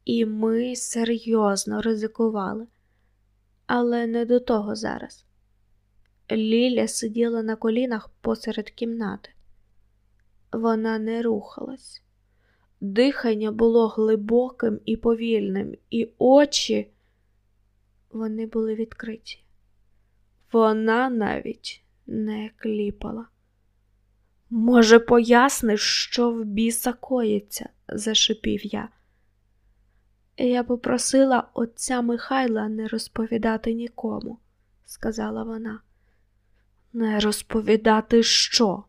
S1: і ми серйозно ризикували, але не до того зараз. Ліля сиділа на колінах посеред кімнати. Вона не рухалась. Дихання було глибоким і повільним, і очі вони були відкриті. Вона навіть не кліпала. Може, поясниш, що в біса коїться? зашипів я. Я попросила отця Михайла не розповідати нікому, сказала вона. Не розповідати що?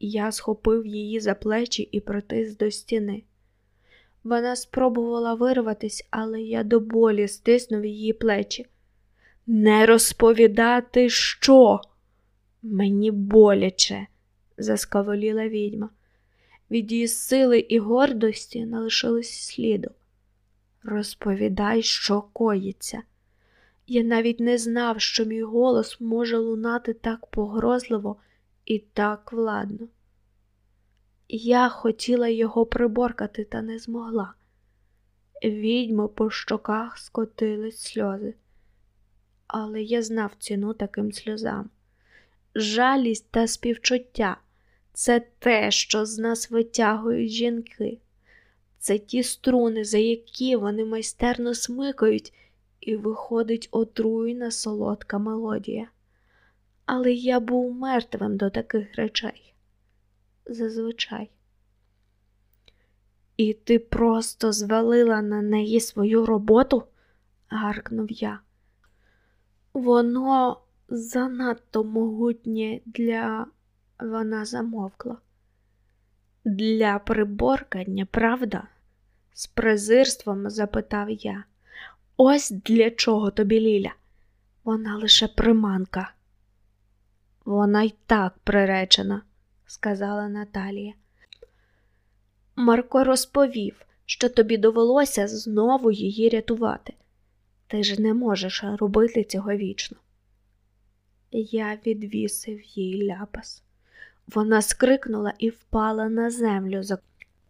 S1: Я схопив її за плечі і притис до стіни. Вона спробувала вирватися, але я до болі стиснув її плечі. Не розповідати що? Мені боляче, заскаволіла відьма. Від її сили і гордості не лишилось сліду. Розповідай, що коїться. Я навіть не знав, що мій голос може лунати так погрозливо і так владно. Я хотіла його приборкати, та не змогла. Відьми по щоках скотились сльози, але я знав ціну таким сльозам. Жалість та співчуття це те, що з нас витягують жінки, це ті струни, за які вони майстерно смикають, і виходить отруйна солодка мелодія. Але я був мертвим до таких речей. Зазвичай. І ти просто звалила на неї свою роботу? гаркнув я. Воно занадто могутнє для. Вона замовкла. Для приборкання, правда? з презирством запитав я. Ось для чого тобі Ліля? Вона лише приманка. Вона й так приречена, сказала Наталія. Марко розповів, що тобі довелося знову її рятувати. Ти ж не можеш робити цього вічно. Я відвісив їй ляпас. Вона скрикнула і впала на землю,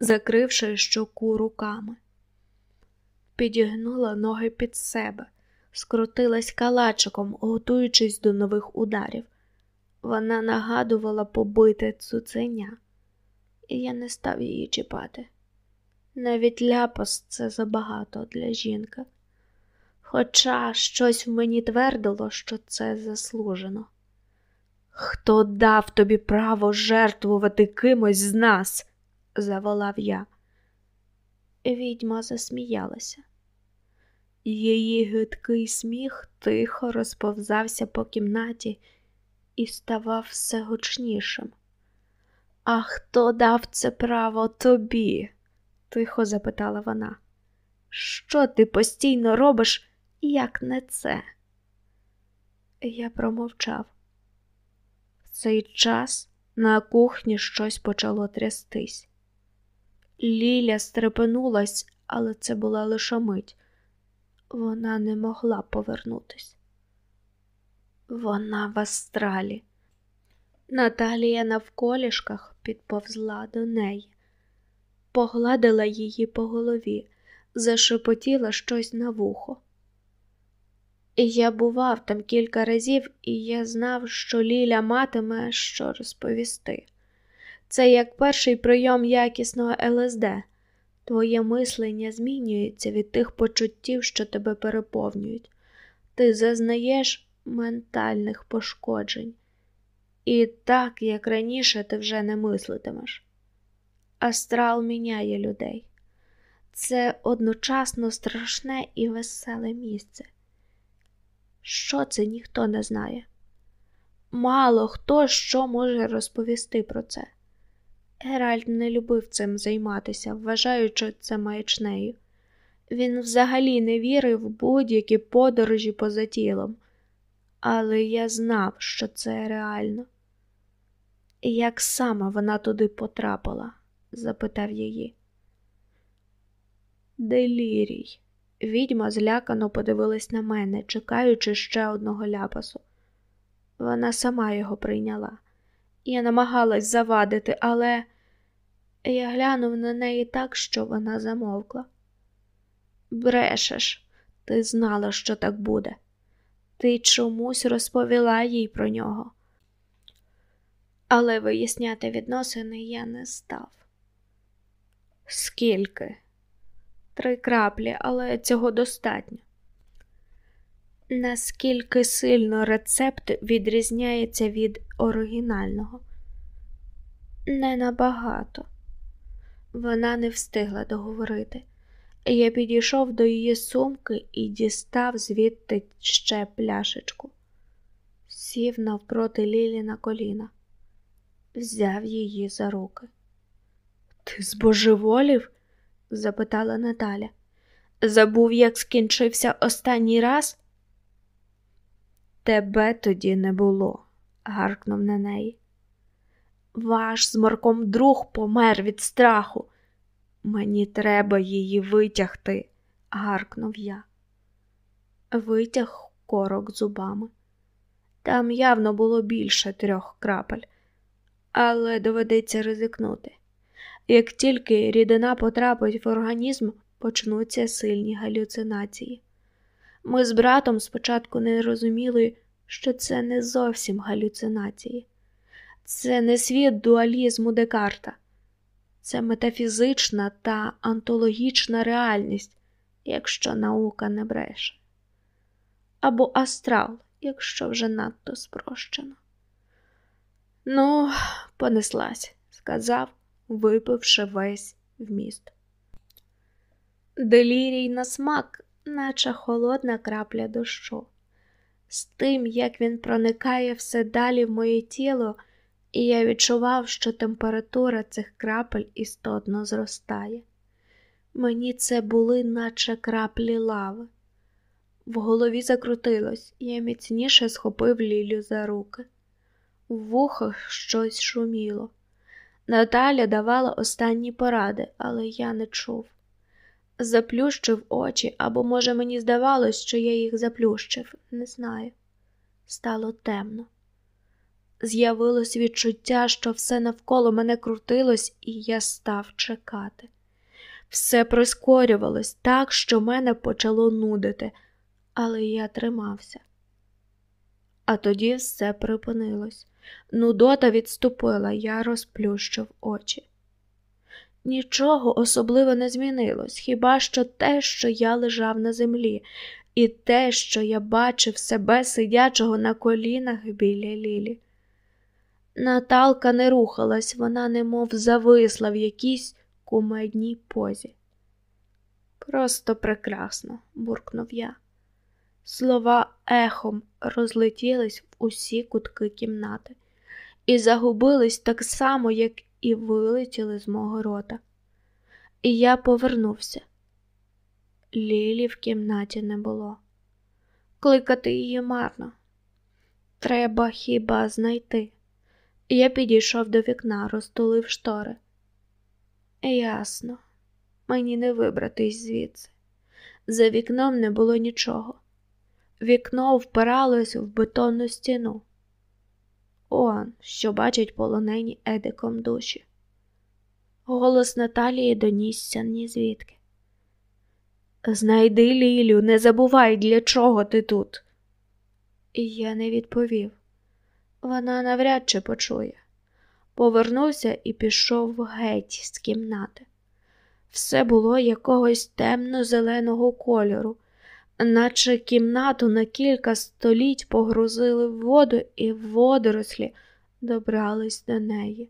S1: закривши щоку руками. Підігнула ноги під себе, скрутилась калачиком, готуючись до нових ударів. Вона нагадувала побите цуценя, і я не став її чіпати. Навіть ляпас це забагато для жінки, хоча щось в мені твердило, що це заслужено. Хто дав тобі право жертвувати кимось з нас? заволав я. Відьма засміялася. Її гидкий сміх тихо розповзався по кімнаті і ставав все гучнішим. А хто дав це право тобі? тихо запитала вона. Що ти постійно робиш, як не це? Я промовчав. В цей час на кухні щось почало трястись. Ліля стрепенулась, але це була лише мить. Вона не могла повернутись. Вона в астралі. Наталія навколішках підповзла до неї, погладила її по голові, зашепотіла щось на вухо. Я бував там кілька разів, і я знав, що Ліля матиме що розповісти. Це як перший прийом якісного ЛСД. Твоє мислення змінюється від тих почуттів, що тебе переповнюють. Ти зазнаєш ментальних пошкоджень. І так, як раніше, ти вже не мислитимеш. Астрал міняє людей. Це одночасно страшне і веселе місце. Що це ніхто не знає. Мало хто що може розповісти про це. Геральт не любив цим займатися, вважаючи це маячнею. Він взагалі не вірив в будь-які подорожі поза тілом, але я знав, що це реально. Як саме вона туди потрапила? запитав її. Делірій. Відьма злякано подивилась на мене, чекаючи ще одного ляпасу. Вона сама його прийняла. Я намагалась завадити, але я глянув на неї так, що вона замовкла. Брешеш, ти знала, що так буде. Ти чомусь розповіла їй про нього. Але виясняти відносини я не став. Скільки? Три краплі, але цього достатньо. Наскільки сильно рецепт відрізняється від оригінального? Не набагато. Вона не встигла договорити. Я підійшов до її сумки і дістав звідти ще пляшечку, сів навпроти Лілі на коліна, взяв її за руки. Ти збожеволів? запитала Наталя. Забув, як скінчився останній раз? Тебе тоді не було, гаркнув на неї. Ваш з Марком друг помер від страху. Мені треба її витягти, гаркнув я. Витяг корок зубами. Там явно було більше трьох крапель, але доведеться ризикнути. Як тільки рідина потрапить в організм, почнуться сильні галюцинації. Ми з братом спочатку не розуміли, що це не зовсім галюцинації, це не світ дуалізму Декарта, це метафізична та антологічна реальність, якщо наука не бреше, або астрал, якщо вже надто спрощено. Ну, понеслась, сказав, випивши весь вміст. Делірій на смак, наче холодна крапля дощу. З тим, як він проникає все далі в моє тіло, і я відчував, що температура цих крапель істотно зростає. Мені це були, наче краплі лави. В голові закрутилось, я міцніше схопив Лілю за руки. В вухах щось шуміло. Наталя давала останні поради, але я не чув. Заплющив очі, або, може, мені здавалось, що я їх заплющив, не знаю. Стало темно. З'явилось відчуття, що все навколо мене крутилось, і я став чекати. Все прискорювалось так, що мене почало нудити, але я тримався. А тоді все припинилось. Нудота відступила, я розплющив очі. Нічого особливо не змінилось, хіба що те, що я лежав на землі, і те, що я бачив себе сидячого на колінах біля Лілі. Наталка не рухалась, вона немов зависла в якійсь кумедній позі. Просто прекрасно, буркнув я. Слова ехом розлетілись в усі кутки кімнати і загубились так само, як і вилетіли з мого рота. І я повернувся. Лілі в кімнаті не було. Кликати її марно. Треба хіба знайти. Я підійшов до вікна, розтулив штори. Ясно, мені не вибратись звідси. За вікном не було нічого. Вікно впиралось в бетонну стіну. Он, що бачить полонені едиком душі. Голос Наталії донісся ні звідки. Знайди Лілю, не забувай, для чого ти тут. І я не відповів. Вона навряд чи почує. Повернувся і пішов геть з кімнати. Все було якогось темно-зеленого кольору, наче кімнату на кілька століть погрузили в воду і водорослі добрались до неї.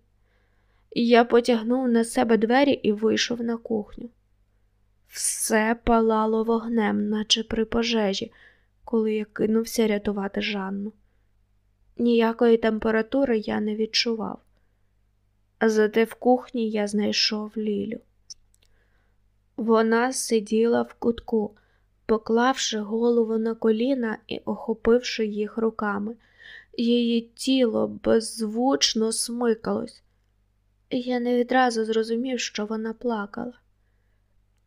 S1: Я потягнув на себе двері і вийшов на кухню. Все палало вогнем, наче при пожежі, коли я кинувся рятувати Жанну. Ніякої температури я не відчував. Зате в кухні я знайшов Лілю. Вона сиділа в кутку, поклавши голову на коліна і охопивши їх руками. Її тіло беззвучно смикалось. Я не відразу зрозумів, що вона плакала.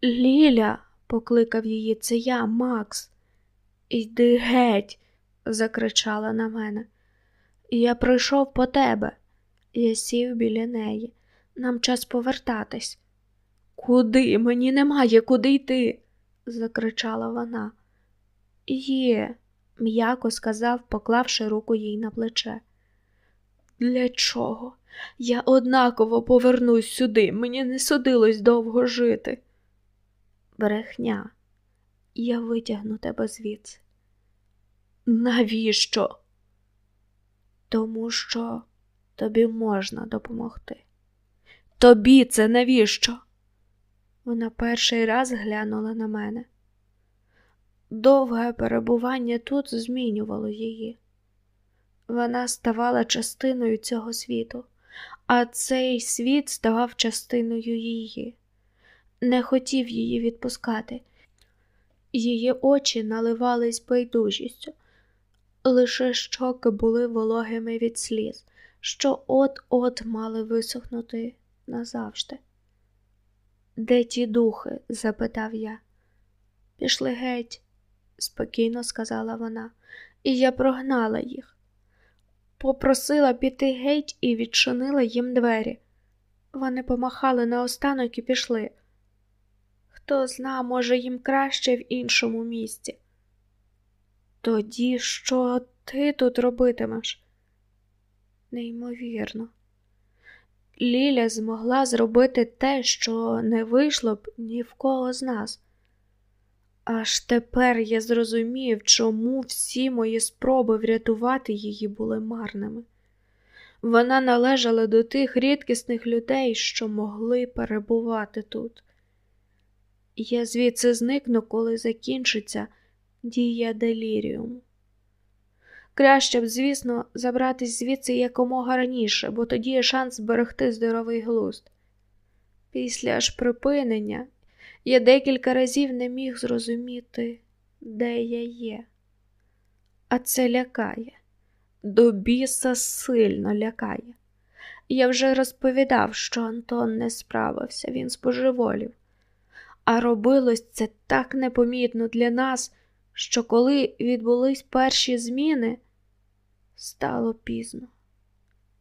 S1: Ліля, покликав її, це я, Макс. Йди геть, закричала на мене. Я прийшов по тебе. Я сів біля неї. Нам час повертатись. Куди? Мені немає куди йти, закричала вона. Є, м'яко сказав, поклавши руку їй на плече. Для чого? Я однаково повернусь сюди, мені не судилось довго жити. Брехня, я витягну тебе звідси. Навіщо? Тому що тобі можна допомогти. Тобі це навіщо? Вона перший раз глянула на мене. Довге перебування тут змінювало її. Вона ставала частиною цього світу, а цей світ ставав частиною її. Не хотів її відпускати. Її очі наливались байдужістю, лише щоки були вологими від сліз, що от-от мали висохнути назавжди. Де ті духи? запитав я. Пішли геть, спокійно сказала вона, і я прогнала їх. Попросила піти геть і відчинила їм двері. Вони помахали наостанок і пішли. Хто зна, може, їм краще в іншому місці. Тоді що ти тут робитимеш? Неймовірно. Ліля змогла зробити те, що не вийшло б ні в кого з нас. Аж тепер я зрозумів, чому всі мої спроби врятувати її були марними. Вона належала до тих рідкісних людей, що могли перебувати тут. Я звідси зникну, коли закінчиться дія деліріуму. Краще б, звісно, забратись звідси якомога раніше, бо тоді є шанс зберегти здоровий глузд. Після ж припинення я декілька разів не міг зрозуміти, де я є. А це лякає, до біса сильно лякає. Я вже розповідав, що Антон не справився, він споживолів. А робилось це так непомітно для нас, що коли відбулись перші зміни, стало пізно.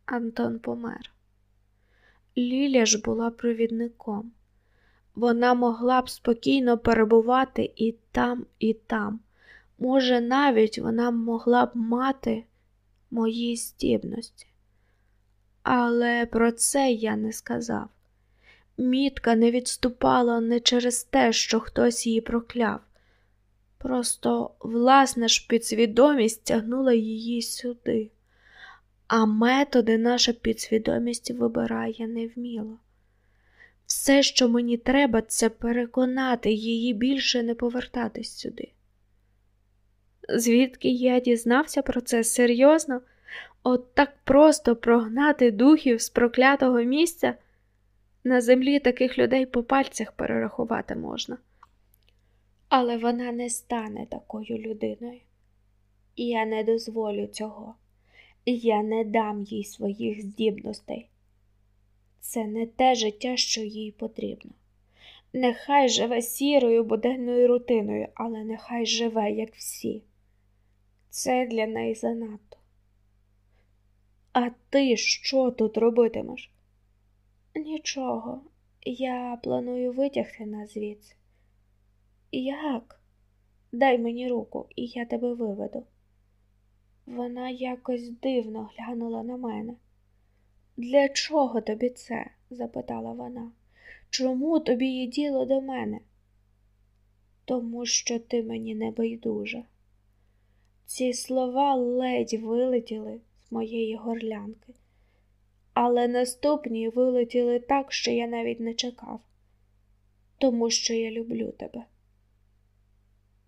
S1: Антон помер. Ліля ж була провідником. Вона могла б спокійно перебувати і там, і там. Може, навіть вона могла б мати мої здібності. Але про це я не сказав. Мітка не відступала не через те, що хтось її прокляв. Просто власна ж підсвідомість тягнула її сюди, а методи наша підсвідомість вибирає невміло. Все, що мені треба, це переконати її більше не повертатись сюди. Звідки я дізнався про це серйозно, от так просто прогнати духів з проклятого місця. На землі таких людей по пальцях перерахувати можна. Але вона не стане такою людиною. Я не дозволю цього, я не дам їй своїх здібностей. Це не те життя, що їй потрібно. Нехай живе сірою буденною рутиною, але нехай живе, як всі. Це для неї занадто. А ти що тут робитимеш? Нічого, я планую витягти нас звідси. Як? Дай мені руку, і я тебе виведу. Вона якось дивно глянула на мене. Для чого тобі це? запитала вона. Чому тобі є діло до мене? Тому що ти мені не байдужа. Ці слова ледь вилетіли з моєї горлянки але наступні вилетіли так, що я навіть не чекав, тому що я люблю тебе.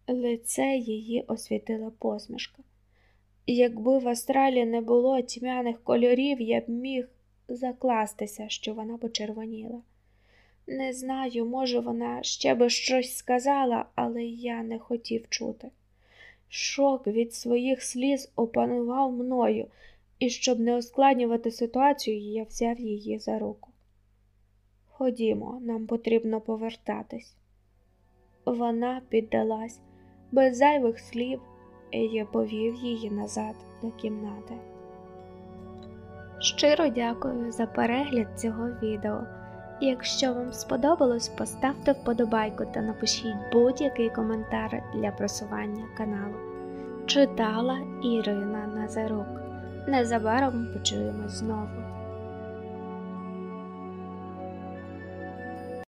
S1: Лице її освітила посмішка. Якби в астралі не було тьмяних кольорів, я б міг закластися, що вона почервоніла. Не знаю, може, вона ще би щось сказала, але я не хотів чути. Шок від своїх сліз опанував мною, і щоб не ускладнювати ситуацію, я взяв її за руку. Ходімо, нам потрібно повертатись. Вона піддалась без зайвих слів, я повів її назад до кімнати. Щиро дякую за перегляд цього відео. Якщо вам сподобалось, поставте вподобайку та напишіть будь-який коментар для просування каналу. Читала Ірина Назарук. Незабаром почуємось знову.